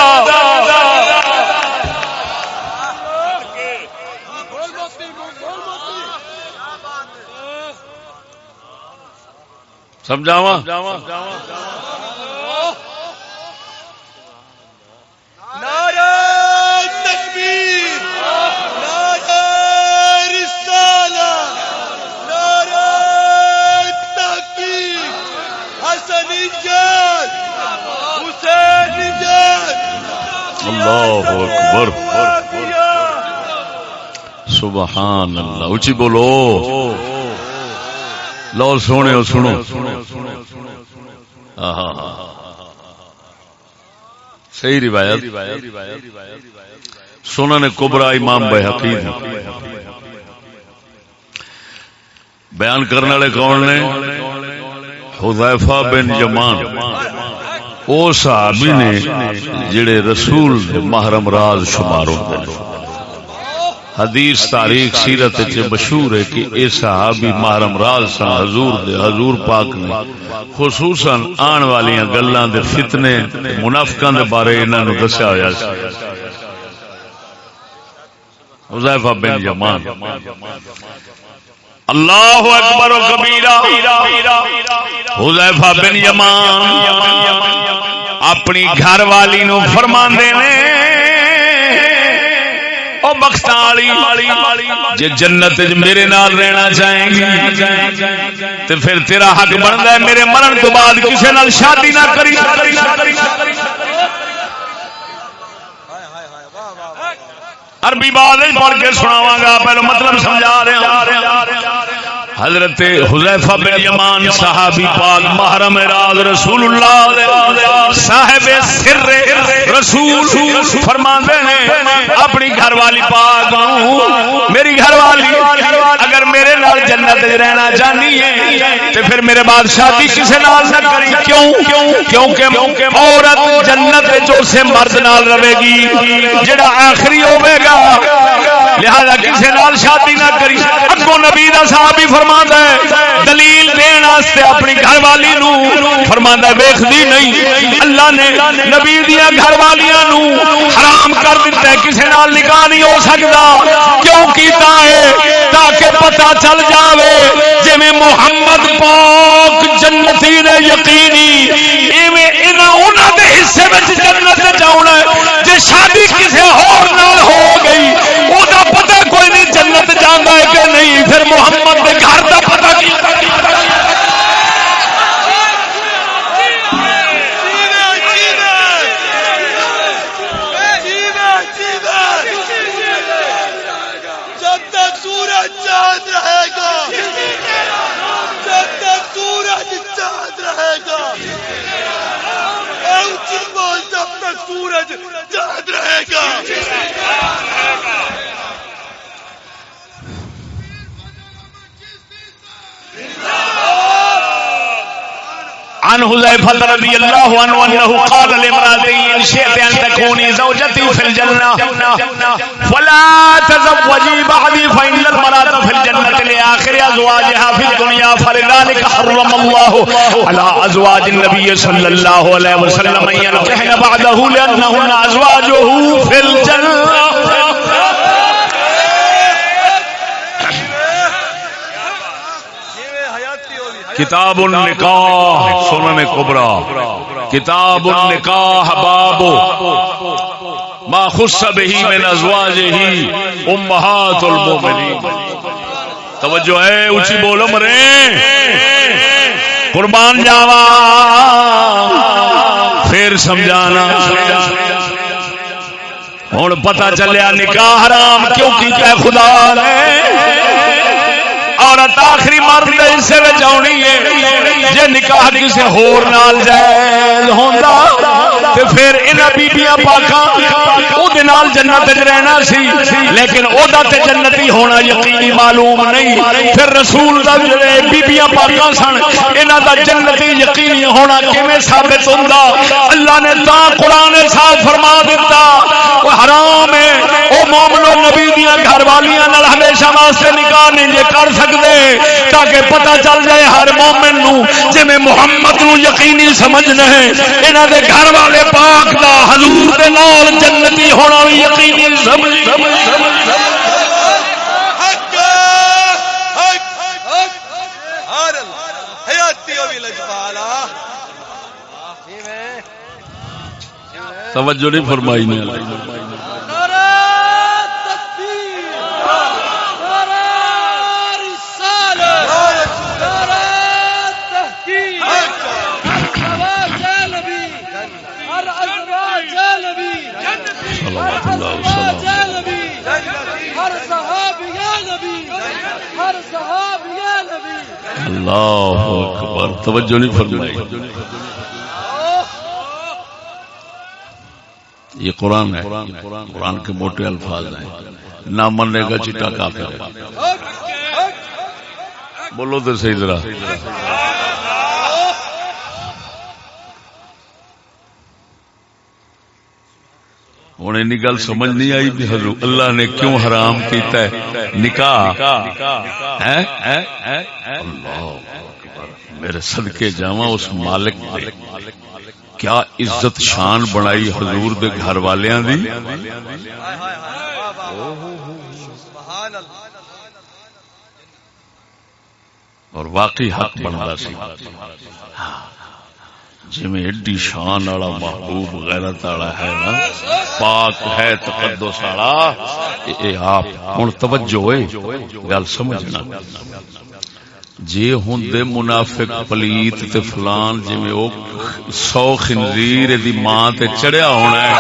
سمجھاوا اللہ اکبر۔ سبحان اللہ اچھی بولو۔ لو سونے سنو۔ صحیح روایت۔ سونا نے کبرا امام بے حقیق بیان کرنے والے کون نے؟ حذیفہ بن یمان او صحابی نے جڑے رسول محرم راز شمار ہوتے ہیں۔ حدیث تاریخ سیرت مشہور ہے کہ اے صحابی محرم راز سن حضور دے حضور پاک نے۔ خصوصاً آن والی گلاں دے فتنے منافقاں دے بارے انہاں نو دسیا ہویا سی۔ حذیفہ بن یمان۔ اللہ اکبر و کبیرہ۔ حذیفہ بن یمان۔ اپنی گھر والی نو فرماندے نے۔ او بختالی جنت میرے نال رہنا چاہیں گی تو پھر تیرا حق بنتا ہے میرے مرن تو بعد کسی نال شادی نہ کری عربی بات پڑھ کے سناواں گا پہلے مطلب سمجھا رہا ہاں۔ حضرت حذیفہ بن یمان صحابی پاک محرم راز رسول اللہ صاحب سر رسول فرماندے ہیں، اپنی گھر والی پاک میری گھر والی اگر میرے نال جنت رہنا چاہنی ہے تو پھر میرے بعد شادی کسی نال نہ کری۔ کیوں؟ کیونکہ عورت جنت جو سے مرد نال رہے گی، جڑا آخری ہوے گا لہذا کسی نال شادی نہ کری۔ اگوں نبی دا صحابی فرما ہے، دلیل دین واسطے اپنی گھر والی نو فرماندا ویکھدی نہیں۔ اللہ نے نبی دیا گھر والیاں نو حرام کر دیتا ہے، کسی نال نکاح نہیں ہو سکتا کیوں کیتا ہے؟ تاکہ پتہ چل جاوے جی محمد پاک جنتی نے یقینی، ایویں انہاں حصے میں جی جنت جاؤنا ہے جی شادی کسی اور نال ہو گئی وہ پتہ کوئی نہیں جنت جانا ہے کہ نہیں۔ پھر محمد کے گھر تک رہے گا عن حذيفة رضي الله عنه أنه قال لامرأته إن شئت أن تكوني زوجتي في الجنة فلا تزوجي بعدي فإن المرأة في الجنة لآخر أزواجها في الدنيا فلذلك حرم الله على أزواج النبي صلى الله عليه وسلم أن ينكحن بعده لأنهن أزواجه في الجنة کتاب النکاح، سنن کبرا۔ کتاب النکاح باب ما خص به من ازواجه امهات المؤمنین توجہ ہے، اونچی بولو مرے۔ قربان جاوا۔ پھر سمجھانا۔ ہوں پتا چلیا نکاح حرام کیوں کیتا ہے خدا نے؟ عورت آخری مرد کے حصے میں آنی ہے۔ جی نکاح کسی ہور نال جائز ہوندا تے پھر انہاں بیبییاں پاکاں او دے نال جنت وچ رہنا سی۔ لیکن او دا تے جنتی ہونا یقینی معلوم نہیں۔ پھر رسول دا جڑے بیبییاں پاکاں سن، انہاں دا جنتی یقینی ہونا کیویں ثابت ہوندا؟ اللہ نے تا قرآن صاحب فرما دیتا او حرام ہے او مومنو دیاں گھر والیاں نال ہمیشہ واسطے نکاح نہیں جے کر سکدے، تاکہ پتہ چل جائے ہر مومن نو جی محمد نو یقینی سمجھنا ہے۔ انہاں دے گھر والے پاک دا حضور دے نال جنتی ہونا بھی یقینی سمجھ توجہ نہیں فرمائی نے۔ اللہ اکبر. توجہ نہیں فرمائی. یہ قرآن ہے. قرآن کے موٹے الفاظ ہیں. نہ مننے کا چٹا کافی بولو تو صحیح ذرا. ہوں این گل سمجھ نہیں آئی بھی حضور اللہ نے کیوں حرام کیتا ہے؟ نکاح۔ اللہ میرے صدقے جاواں اس مالک نے کیا عزت شان بنائی حضور دے گھر والیاں دی؟ اور واقعی حق بنتا سی۔ ہاں۔ جی ایڈی شان والا محبوب غیرت والا ہے نا، پاک ہے تقدس والا اے آپ ہوں توجہ ہوئے، گل سمجھنا۔ جی ہوں منافق پلیت تے فلان جی وہ سو خنزیر دی ماں تے چڑھیا ہونا ہے،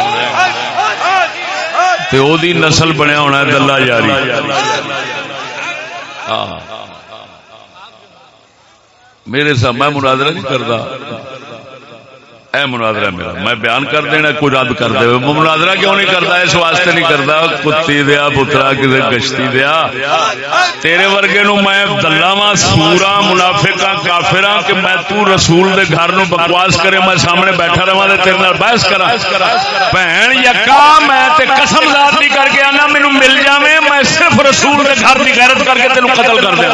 تے او دی نسل بنیا ہونا ہے دلہ جاری ہاں میرے ساتھ میں مناظرہ نہیں کرتا اے مناظرہ میرا، میں بیان کر دینا، کوئی رد کر دے۔ مناظرہ کیوں نہیں کرتا؟ اس واسطے نہیں کرتا۔ کتی دیا، پترا کسی گشتی دیا۔ تیرے ورگے نو میں دلاوا سورا منافقا کافرا کہ میں تو رسول دے گھر نو بکواس کرے، میں سامنے بیٹھا رہا تے تیرے نال بحث کرا بہن یکا، میں تے قسم ذات دی کر کے آنا، مینوں مل جاویں، میں صرف رسول دے گھر دی غیرت کر کے تینوں قتل کر دیا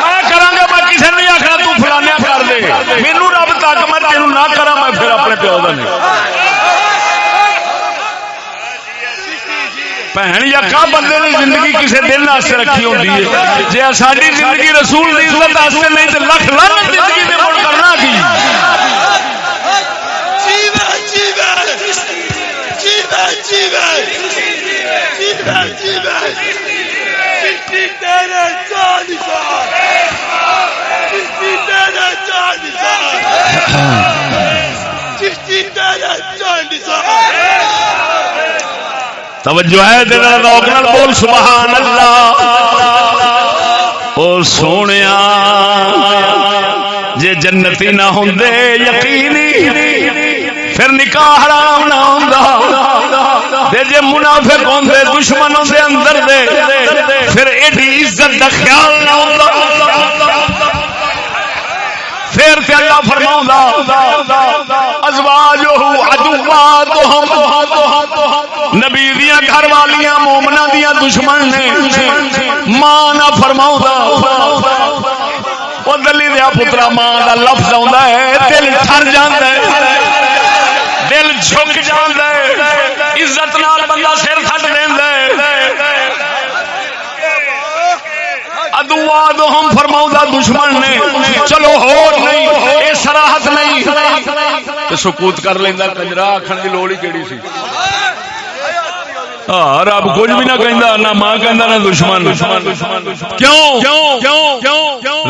میں کراں گا میں کسے نہیں آکھنا کر دے مینوں رب تک میں تینوں نہ کرا میں پھر اپنے پیو دا نہیں یا کا بندے نے زندگی کسی دن واسطے رکھی ہوتی ہے جی ساری زندگی رسول کی عزت واسطے نہیں تو لکھ لکھ زندگی دے مڑ کرنا کی تیرے جان نثار چشتی تیرے جان نثار چشتی تیرے جان نثار توجہ ہے دل روک نال بول سبحان اللہ او سونیا، جے جنتی نہ ہوندے، یقینی پھر نکاح حرام نہ ہوندا۔ تے جے منافق ہوندے، دشمن ہوندے، اندر دے، پھر ایڈی عزت دا خیال نہ ہوندا۔ پھر تے اللہ فرماوندا ازواجہ عدواتہم نبی دیاں گھر والیاں مومنا دیاں دشمن نے۔ ماں نہ فرماؤں وہ دلی دیا پترا، ماں دا لفظ آਉਂدا ہے، دل ٹھر جاندا ہے۔ دل جھک جاندا ہے۔ عزت نال بندہ سر کھٹ دیندا ہے ادوا دو ہم فرماؤں دشمن نے، چلو ہور نہیں، اے سراحت نہیں۔ تے سکوت کر لیندا کنجرا، آکھن دی لوڑ ہی کیڑی سی؟ ہاں رب کچھ بھی نہ کہندا نہ ماں کہندا نہ دشمن۔ کیوں؟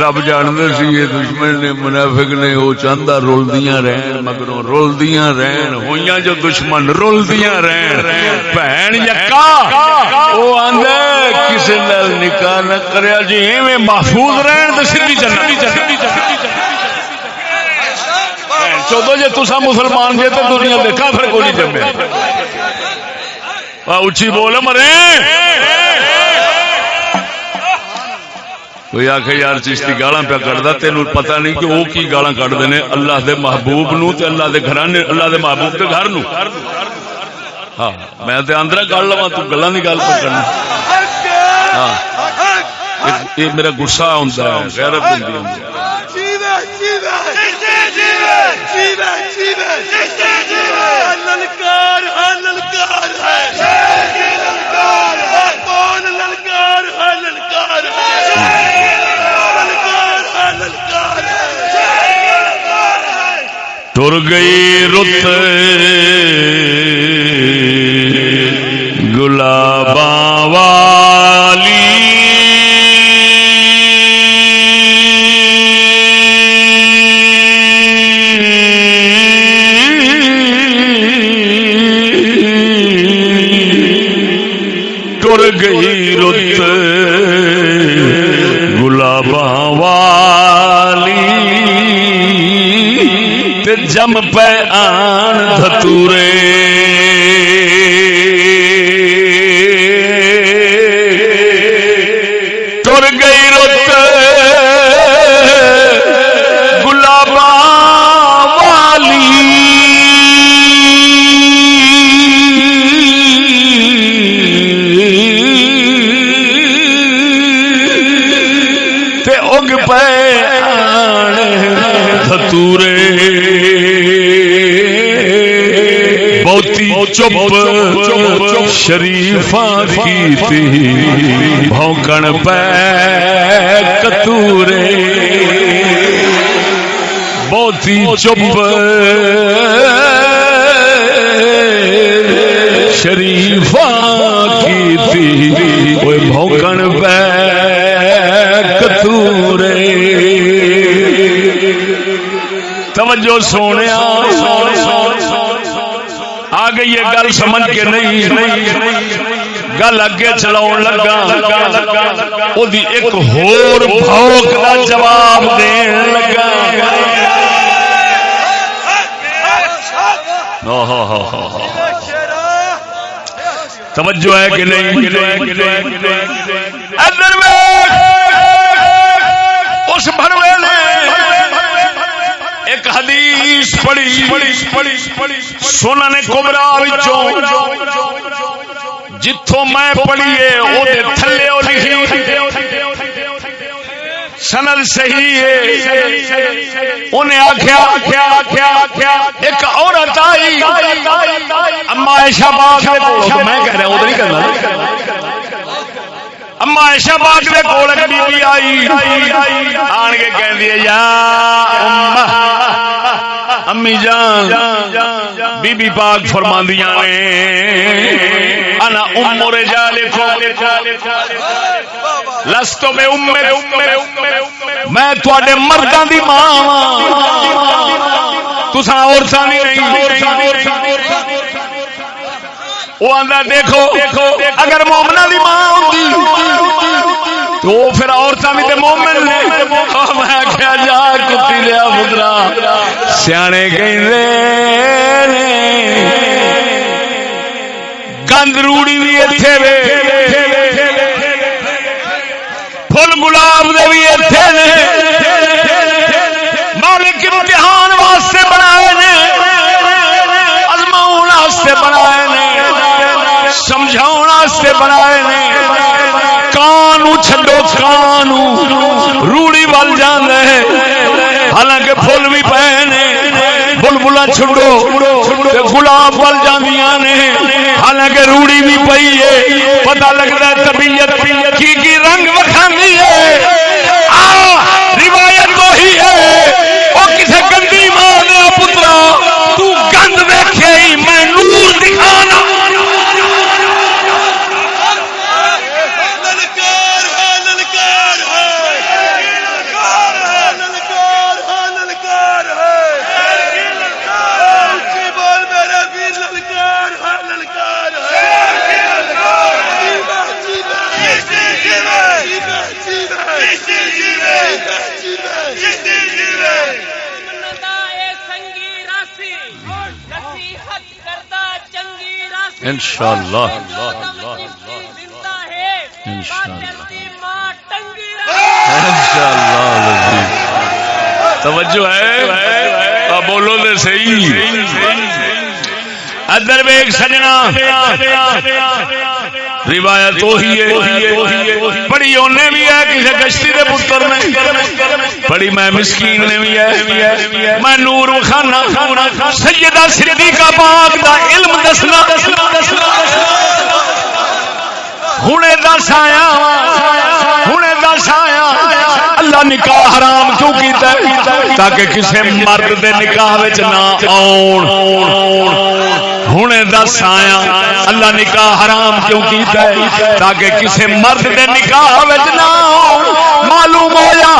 رب جانتے سی یہ دشمن نے منافق نے وہ چاہتا رلدیاں رہن مگروں رلدیاں رہن ہوئیاں جو دشمن رلدیاں رہن۔ بہن یکا وہ آندے کسی نال نکاح نہ کریا جی ایویں محفوظ رہن تے سیدھی جنت چودو جی تسا مسلمان جے تو دنیا دیکھا پھر کوئی نہیں جمے۔ اچھی بول مرے کوئی آخ یار چشتی گالا پیا کٹتا تین پتا نہیں کہ وہ کی گالا کٹتے ہیں اللہ دے محبوب نو تے اللہ دے گھرانے اللہ دے محبوب کے گھر نو ہاں میں تے اندر گل لوا تو گلا کی گل پہ ہاں یہ میرا گسا ہوتا ہے غیرت ہوتی ہے للکار ہے للکار ٹر گئی رت گلاباں چپ، شریفاں کیتی بھونکن پہ کتورے۔ بہتی چپ، شریفاں کیتی اوے بھونکن پہ کتورے۔ توجہ سونے آ گئی یہ گل سمجھ کے نہیں۔ گل اگے چلاؤ لگا۔ وہ ایک ہور بھوک کا جواب دین لگا۔ توجہ ہے کہ نہیں؟ اس بھروے نے ایک حدیث پڑھی سونا نے کمرا جتوں میں پڑھیے وہ تھلے او لکھی سند صحیح ہے۔ انہیں آخیا ایک عورت آئی، اما ایشا باغ میں کہہ رہا ادھر ہی کرنا۔ اما ایشا کے کول ایک بی بی آئی۔ آن کے کہہ دیا یا امی جان بی بی پاک فرماندیاں نے۔ انا ام رجالکم۔ لستو میں ام میں تواڈے مرداں دی ماں تساں عورتاں نہیں۔ وہ آندا دیکھو، اگر مومنا دی ماں ہوندی تو پھر عورتاں بھی تے مومن نے۔ میں کیا جا کتی لیا پترا سیانے کہندے گند روڑی بھی ایتھے وے۔ فل گلاب دے بھی ایتھے نے۔ واسطے بنائے نے کانو چھڈو کانو۔ روڑی ول جاندے حالانکہ پھول بھی پے نے بلبلا چھڈو۔ گلاب ول جاندیاں نے۔ حالانکہ روڑی بھی پئی ہے۔ پتہ لگدا ہے طبیعت کی کی رنگ وکھاندی ہے۔ انشاءاللہ. انشاءاللہ. توجہ ہے؟ بولو دے صحیح۔ ادھر ویگ سجنا۔ روایت وہی ہے اونے بھی ہے کسی دے پتر نے۔ بڑی میں مسکین نے بھی ہے۔ میں نور خانہ سیدہ صدیقہ پاک دا علم دسنا۔ ہنے دس آیا ہنے دس آیا۔ اللہ نکاح حرام کیوں کیتا ہے؟ تاکہ کسی مرد دے نکاح وچ نہ آون۔ ہنے دس آیا، اللہ نکاح حرام کیوں کیتا ہے؟ تاکہ کسی مرد دے نکاح وچ نہ آون۔ معلوم ہویا،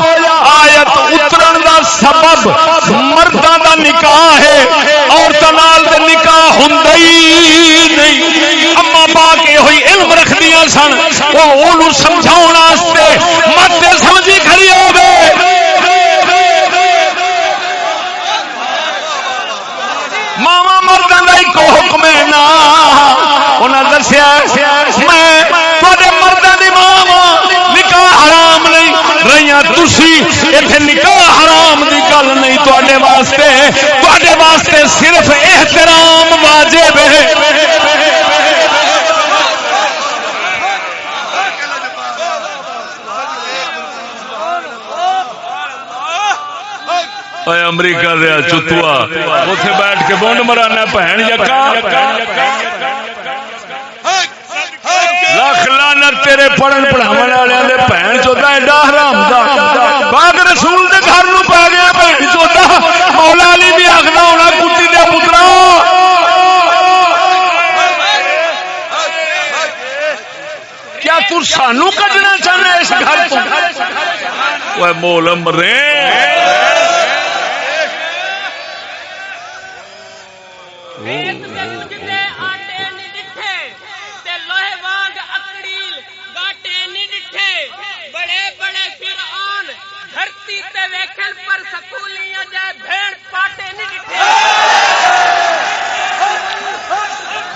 آیت اترن دا سبب مرداں دا نکاح ہے، عورتاں نال تے نکاح ہوندا ہی نہیں۔ اما پاک ہوئی علم رکھدیاں سن، وہ اونوں سمجھاون واسطے مت سمجھی کھڑی ہو گئے۔ ماوا مردوں کا ایک حکم ہے نا۔ انہیں دسیا میں تھوڑے مردوں کی ماں نکاح حرام نہیں۔ رہی تھی اتنے نکاح حرام کی گل نہیں تے واسطے۔ تے واسطے صرف احترام واجب ہے۔ اے امریکہ دیا چتوا اتے بیٹھ کے بونڈ مرانا بہن یکا لکھ لانت تیرے پڑھن پڑھاو والے بہن چوتا ایڈا حرام دا بعد رسول دے گھر نو پا گیا بہن چوتا مولا علی بھی آخنا ہونا کتی دیا پترا کیا تو سانو کڈنا چاہنا اس گھر تو وہ مول مرے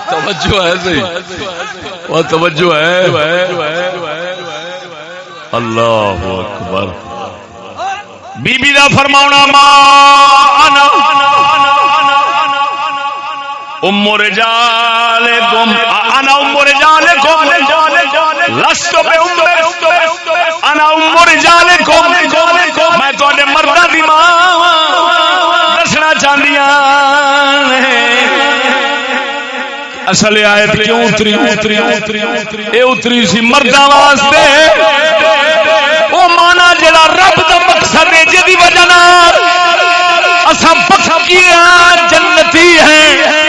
توجہ ہے صحیح۔ وہ توجہ ہے۔ اللہ اکبر۔ بی بی دا فرماؤنا مان ام رجال گم انا ام رجال گم لست بے ام انا ام رجال گم میں تو تواڈے مرداں دی ماں دسنا چاہندیاں اصل آیت کیوں اتری اتری اتری اے اتری سی مرداں واسطے او مانا جڑا رب دا مقصد ہے جدی وجہ نال اساں پکی جنتی ہیں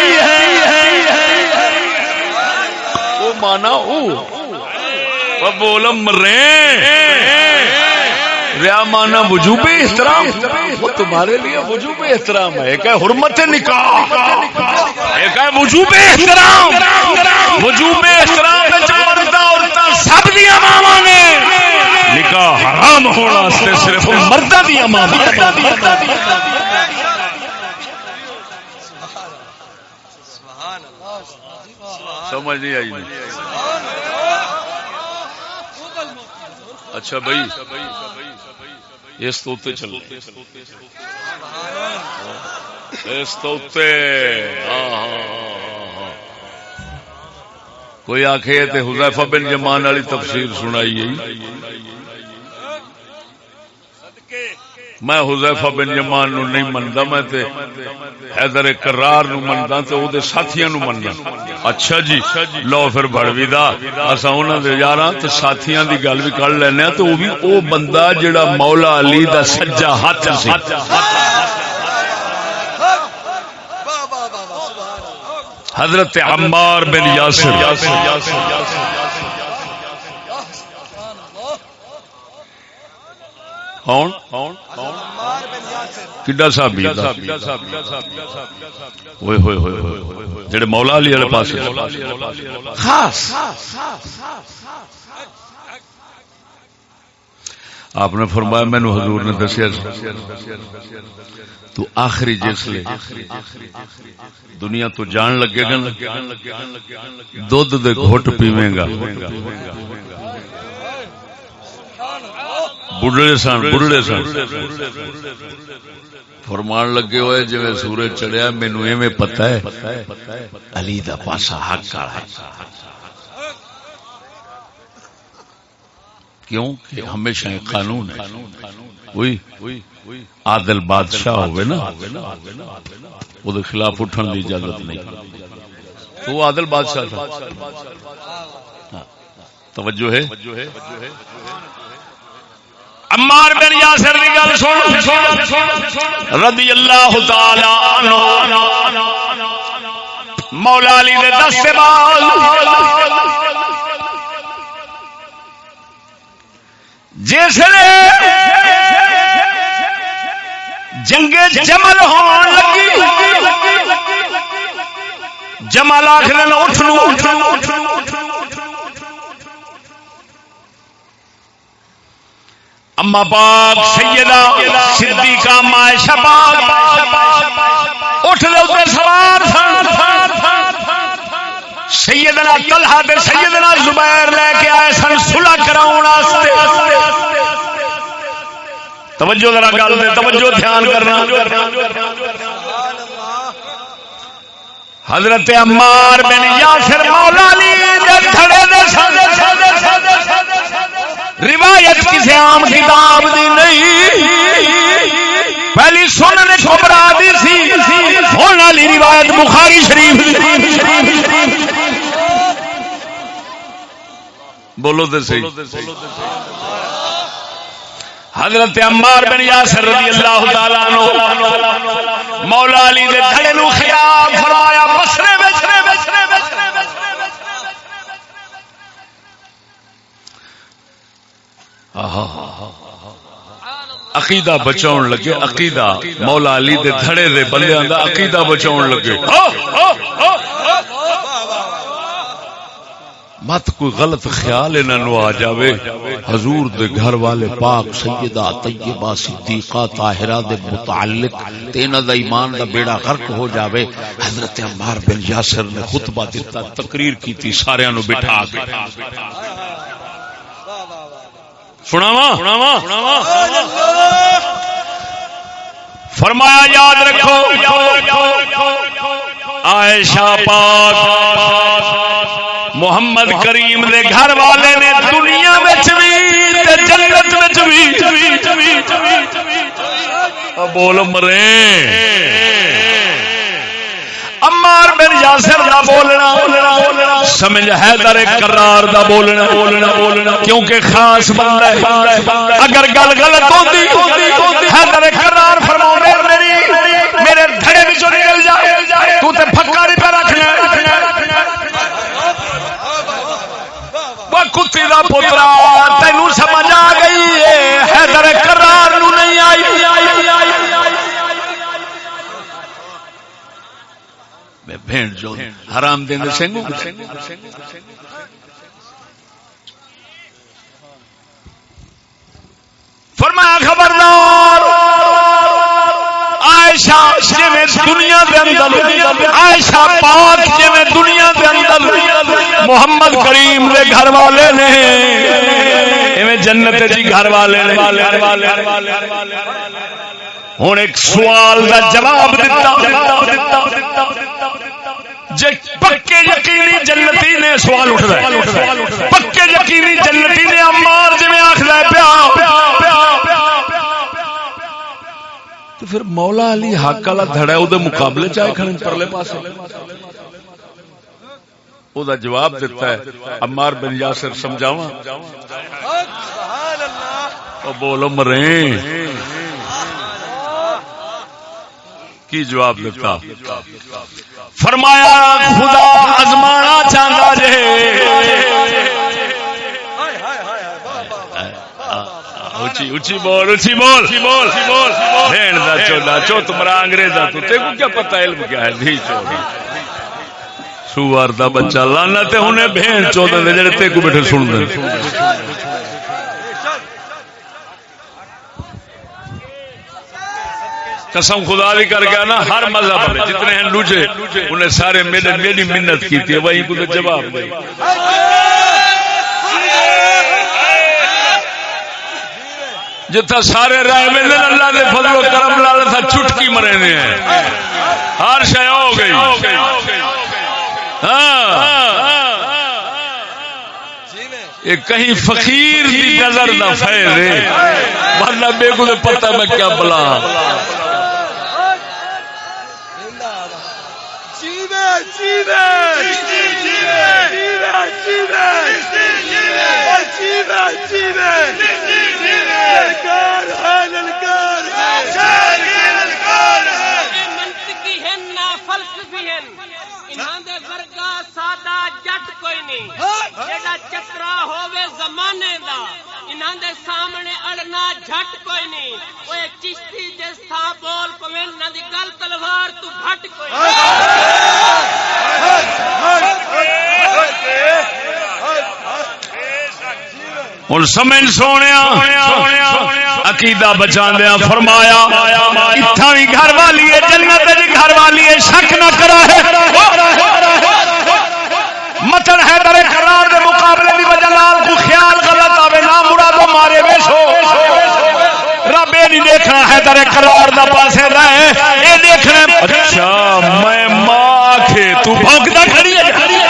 مانا او۔ بولم رے ریا مانا وجوب احترام۔ وہ تمہارے لیے وجوب احترام ہے۔ ایک ہے حرمت نکاح۔ ایک ہے وجوب احترام۔ وجوب احترام سب دیا ماوا نے۔ نکاح حرام ہونا صرف مردہ دیا ماوا سمجھ نہیں آئی اچھا بھائی، اس تو چل اس تو ہاں، ہاں، ہاں، کوئی آخے تے حذیفہ بن جمان والی تفسیر سنائی میں حذیفہ بن جمان نو نہیں منتا میں تے حیدر کرار نو منتا تے او دے ساتھیاں نو مننا اچھا جی لو پھر بڑوی دا۔ اساں انہاں دے یاراں تے ساتھیاں دی گل بھی کر لینے تے او بھی او بندہ جڑا مولا علی دا سجا ہاتھ سی۔ حضرت عمار بن یاسر۔ کون؟ کڈا صاحب ہوئے ہوئے ہوئے ہوئے جڑے مولا علی والے پاس خاص! آپ نے فرمایا مینو حضور نے دسیا تو آخری جسلے دنیا تو جان لگے گا دھد دے گھٹ پیویں گا۔ بڑھڑے سن بڑھڑے سن فرمان لگے ہوئے جی سورج چڑھیا مینو ایویں پتا ہے۔ علی دا پاسا حق والا کیوں کہ ہمیشہ قانون ہے۔ وہی عادل بادشاہ ہوئے نا وہ خلاف اٹھن کی اجازت نہیں۔ تو وہ عادل بادشاہ تھا۔ توجہ ہے۔ عمار بن یاسر کی گل سن رضی اللہ تعالی عنہ مولا علی دے دس سے بعد جس جنگ جمل ہون لگی جمل آخر اٹھ لو اما پاک سیدہ، صدیقہ مائشہ پاک اٹھ لو تے سوار سن۔ سیدنا طلحہ تے سیدنا زبیر لے کے آئے سن صلح کراؤن واسطے۔ توجہ ذرا گل دے، توجہ دھیان کرنا۔ حضرت عمار بن یاسر مولا علی دے کھڑے دے سن۔ روایت کسی عام کتاب دی نہیں۔ پہلی سنن کبرا دی سی۔ ہونے والی روایت بخاری شریف دی۔ بولو تو صحیح حضرت عمار بن یاسر رضی اللہ تعالی عنہ مولا علی دے دھڑے نو خیال فرمایا بسرے بسرے بسرے بسرے عقیدہ بچاؤن لگے، عقیدہ مولا علی دے دھڑے دے بندیاں دا عقیدہ بچاؤن لگے۔ مت کوئی غلط خیال انہوں آ جاوے۔ حضور دے گھر والے پاک سیدہ، طیبہ، صدیقہ، طاہرہ دے متعلق تینا دا ایمان دا بیڑا غرق ہو جاوے۔ حضرت عمار بن یاسر نے خطبہ دیتا تقریر کی تھی سارے انو بٹھا کے۔ سناوا فرمایا یاد رکھو عائشہ پاک محمد کریم دے گھر والے نے دنیا بھی جنت بھی بول مرے امار بن یاسر دا بولنا. سمجھ ہے در کرار دا بولنا. کیونکہ خاص بندہ ہے. اگر گل غلط ہوتی، ہے در کرار فرما میری، میرے دھڑے بھی نکل جائے تو تے پھکا نہیں پہ رکھنا. کتی کا پوترا تینو سمجھ آ گئی ہے حیدر کرار نو نہیں آئی. بھین جو حرام دین سنگو فرمایا خبردار، عائشہ جویں دنیا دے اندر، عائشہ پاک جویں دنیا دے اندر، محمد کریم دے گھر والے نے، ایویں جنت جی گھر والے نے۔ ہن ایک سوال دا جواب دتا۔ جے پکے یقینی جنتی نے سوال اٹھدا ہے۔ پکے یقینی جنتی نے عمار جی جویں آکھدا ہے، پیا تو پھر مولا علی حق والا دھڑا ہے مقابلے چاہے کھڑے پرلے پاس او دا جواب دیتا ہے، عمار بن یاسر سمجھاواں۔ او بولو، مرے۔ کی جواب دیتا فرمایا، خدا ازمانا چاہتا جے اچھی اچھی بول اچھی بول۔ بول بول بھین دا چو تمہارا انگریزا تو تے کو کیا پتہ علم کیا ہے دی چوری سوار دا بچہ لانا تے بھین چودا دے، جڑے تے کو بیٹھے سن دے قسم خدا بھی کر گیا نا ہر مذہب میں جتنے ہیں لوجے، انہیں سارے میرے میری منت کی تھی، وہی کو جواب دے جتنا سارے رائے میں اللہ دے فضل و کرم لال تھا چٹکی مرے نے ہیں۔ ہر شے ہو گئی۔ ہاں۔ یہ کہیں فقیر دی نظر نہ فیض ہے۔ ورنہ بے کو پتہ میں کیا بلا۔ منطقی ہیں نا فلسفی ہیں ورگا سادہ جٹ کوئی نہیں جیڑا چترا ہووے زمانے دا انہاں دے سامنے اڑنا جھٹ کوئی نہیں اوے چشتی جس تھا بول پویں نہ دی گل تلوار تو بھٹ کوئی نہیں ہوں سمجھ سونے عقیدہ بچا دیا فرمایا اتنا بھی گھر والی ہے، جنت گھر والی ہے، شک نہ کرا ہے۔ متن ہے در قرار دے مقابلے دی وجہ نال کو خیال غلط آوے، نہ مرادو مارے ویسو۔ رب یہ نہیں دیکھنا ہے در قرار دا پاسے رہے یہ دیکھنا اچھا میں ماں کے تو بھونکتا کھڑی ہے۔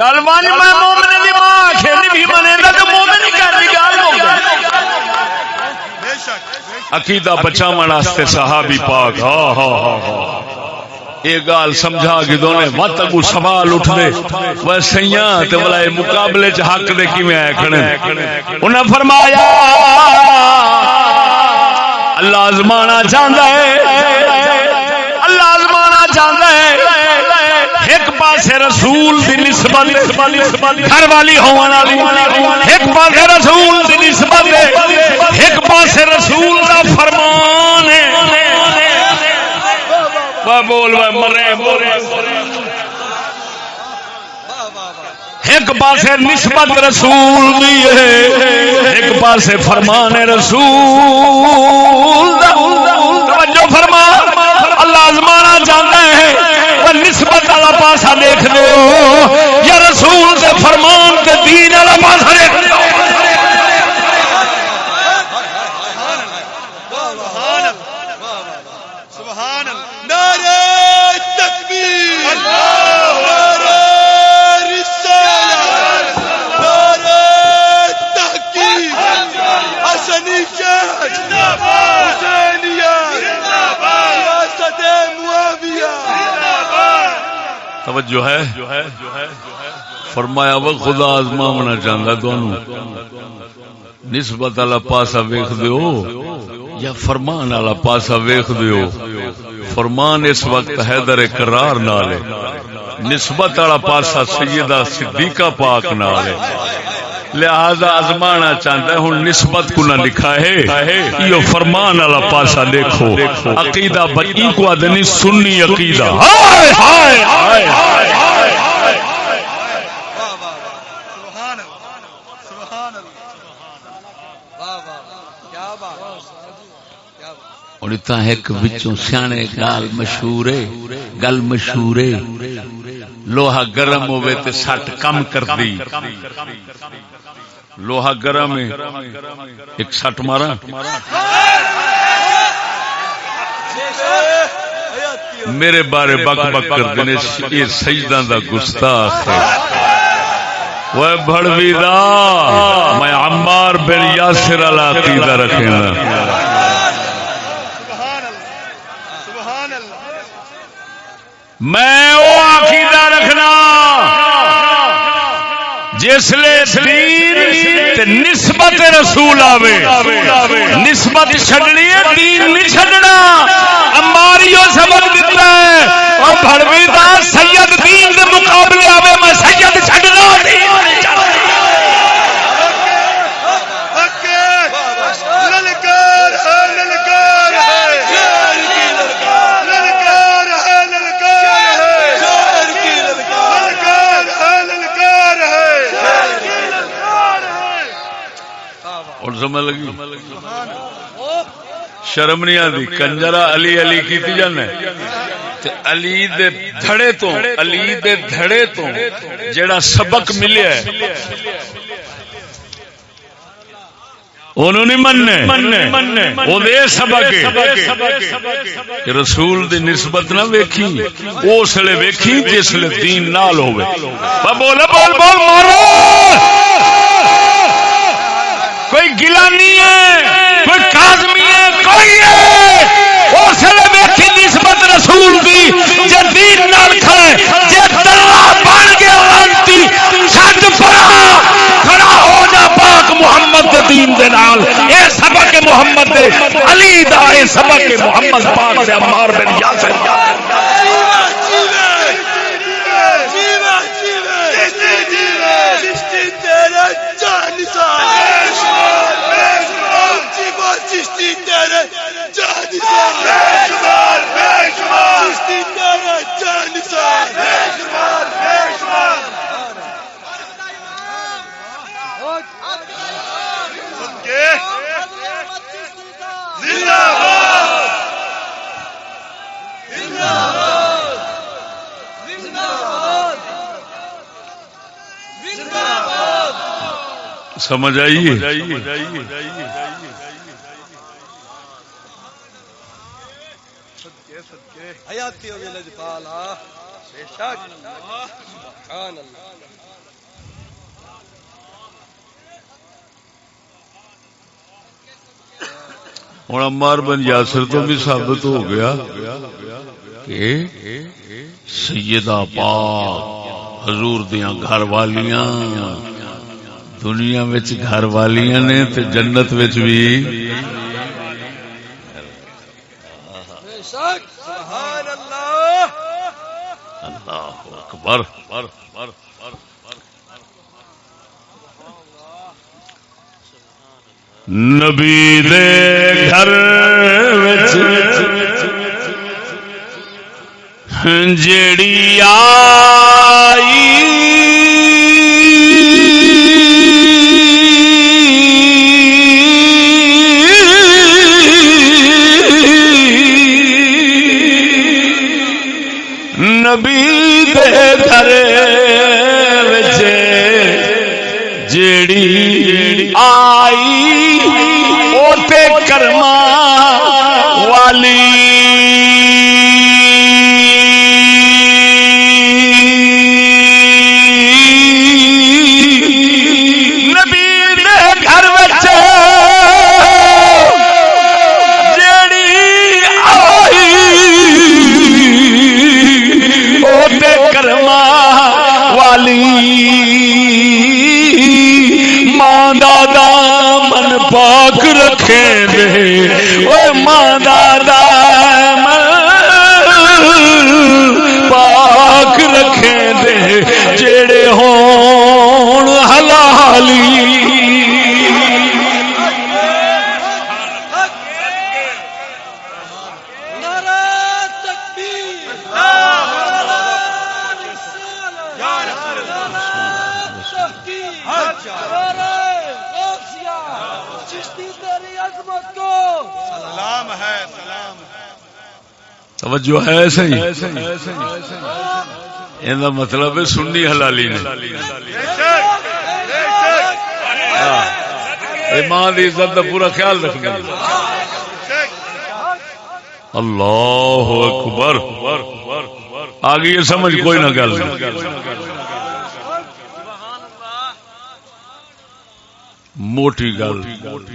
چل من میں مومن دی ماں کھیلی بھی منے گا تو مومن ہی کر دی گال ہو گیا عقیدہ بچاون واسطے صحابی پاک ہاں ہاں ہاں یہ گال سمجھا گدوں نے مت اگو سوال اٹھ دے وہ سیاں تے بلا مقابلے چ حق دے کیویں آئے کھڑے انہاں فرمایا، اللہ آزمانا چاہتا ہے۔ اللہ آزمانا چاہتا ہے۔ پاسے رسول دی نسبت گھر والی ہون والی ایک پاسے رسول دی نسبت ایک پاسے رسول دا فرمان ہے۔ وہ بول وہ مرے مرے۔ ایک پاسے نسبت رسول دی ہے، ایک پاسے فرمان رسول دا۔ توجہ فرما، اللہ ازمانا نسبت والا پاسا دیکھ دو یا رسول دے فرمان دے دین والا پاسا دیکھ دو سبحان توجہ ہے؟ فرمایا وہ خدا آزماونا چاہتا نسبت والا پاسا ویخ دیو یا فرمان والا پاسا ویخ دیو فرمان اس وقت حیدر کرار نال ہے۔ نسبت والا پاسا سیدہ صدیقہ پاک نال ہے۔ لہذا آزمانا چاہتا ہے، ہوں نسبت کو نہ لکھا ہے۔ یہ فرمان والا پاسا دیکھو۔ عقیدہ بچی کو آدمی سنی عقیدہ۔ ہائے اتنا ایک بچوں سیانے گال مشہور ہے، گل مشہور ہے۔ لوہا گرم ہوئے تے سٹ کم کر دی۔ لوہا گرم ہے۔ ایک سٹ مارا۔ میرے بارے بک بک کر دینے یہ سجدہ دا گستاخ ہے۔ وہ بھڑوی دا میں عمار بن یاسر علا عقیدہ رکھے سبحان اللہ سبحان اللہ میں وہ عقیدہ رکھنا۔ جس دین نسبت رسول آوے. نسبت چھڈنی ہے، دین نہیں چھڈنا. اماریو سبق دیتا ہے، اور بھڑوی دا سید دین دے مقابلے آوے، میں سید چھڈنا نہیں چھڈنا للکار ہے للکار ہے للکار ہے للکار ہے للکار ہے للکار ہے اور سمجھ لگی؟ شرم نہیں آتی کنجرا علی علی کیتی جانا علی دے دھڑے تو، علی دے دھڑے تو جڑا سبق ملیا ہے، انہوں نہیں مننے۔ وہ دے سبق رسول دی نسبت نہ ویکھی اس لیے ویکھی جس لیے دین نال ہوئے بول بول بول، مارو! کوئی گلانی ہے، کوئی کازمی ہے، کوئی ہے۔ اس لیے ویکھی نسبت رسول دی، جے دین نال کھڑے جے دلہ بن گیا لانتی چھڈ پڑا کھڑا ہو جا پاک محمد دے دین دے نال۔ اے سبق محمد دے، علی دا اے سبق محمد پاک سے عمار بن یاسر۔ زندہ سمجھ آئیے۔ حیاتی ہو گئے لجپالا بے شک۔ سبحان اللہ۔ ہوں عمار بن یاسر تو بھی ثابت ہو گیا کہ سیدہ پاک حضور دیا گھر والیاں، دنیا گھر والیاں نے تے جنت بھی بے شک سبحان اللہ اللہ اکبر نبی دے گھر وچ جیڑی آئی توجہ ہے صحیح۔ یہ مطلب ہے سنی حلالی نے۔ اے ماں دی عزت کا پورا خیال رکھنا۔ اللہ اکبر۔ آگے یہ سمجھ کوئی نہ گل موٹی گل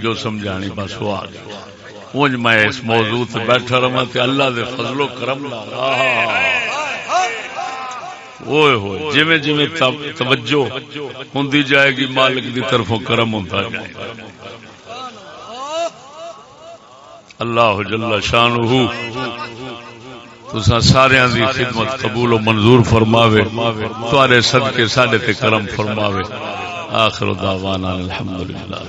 جو سمجھانی بس وہ آ گئی۔ اونج میں اس موضوع تے بیٹھا رہا تے اللہ دے فضل و کرم نال۔ اوئے ہوئے جویں جویں توجہ ہوندی جائے گی مالک دی طرفوں کرم ہوندا جائے گا۔ اللہ جل شانہ تسا سارے دی خدمت قبول و منظور فرماوے۔ تارے صدقے ساڈے تے کرم فرماوے۔ آخر دعوانا الحمدللہ۔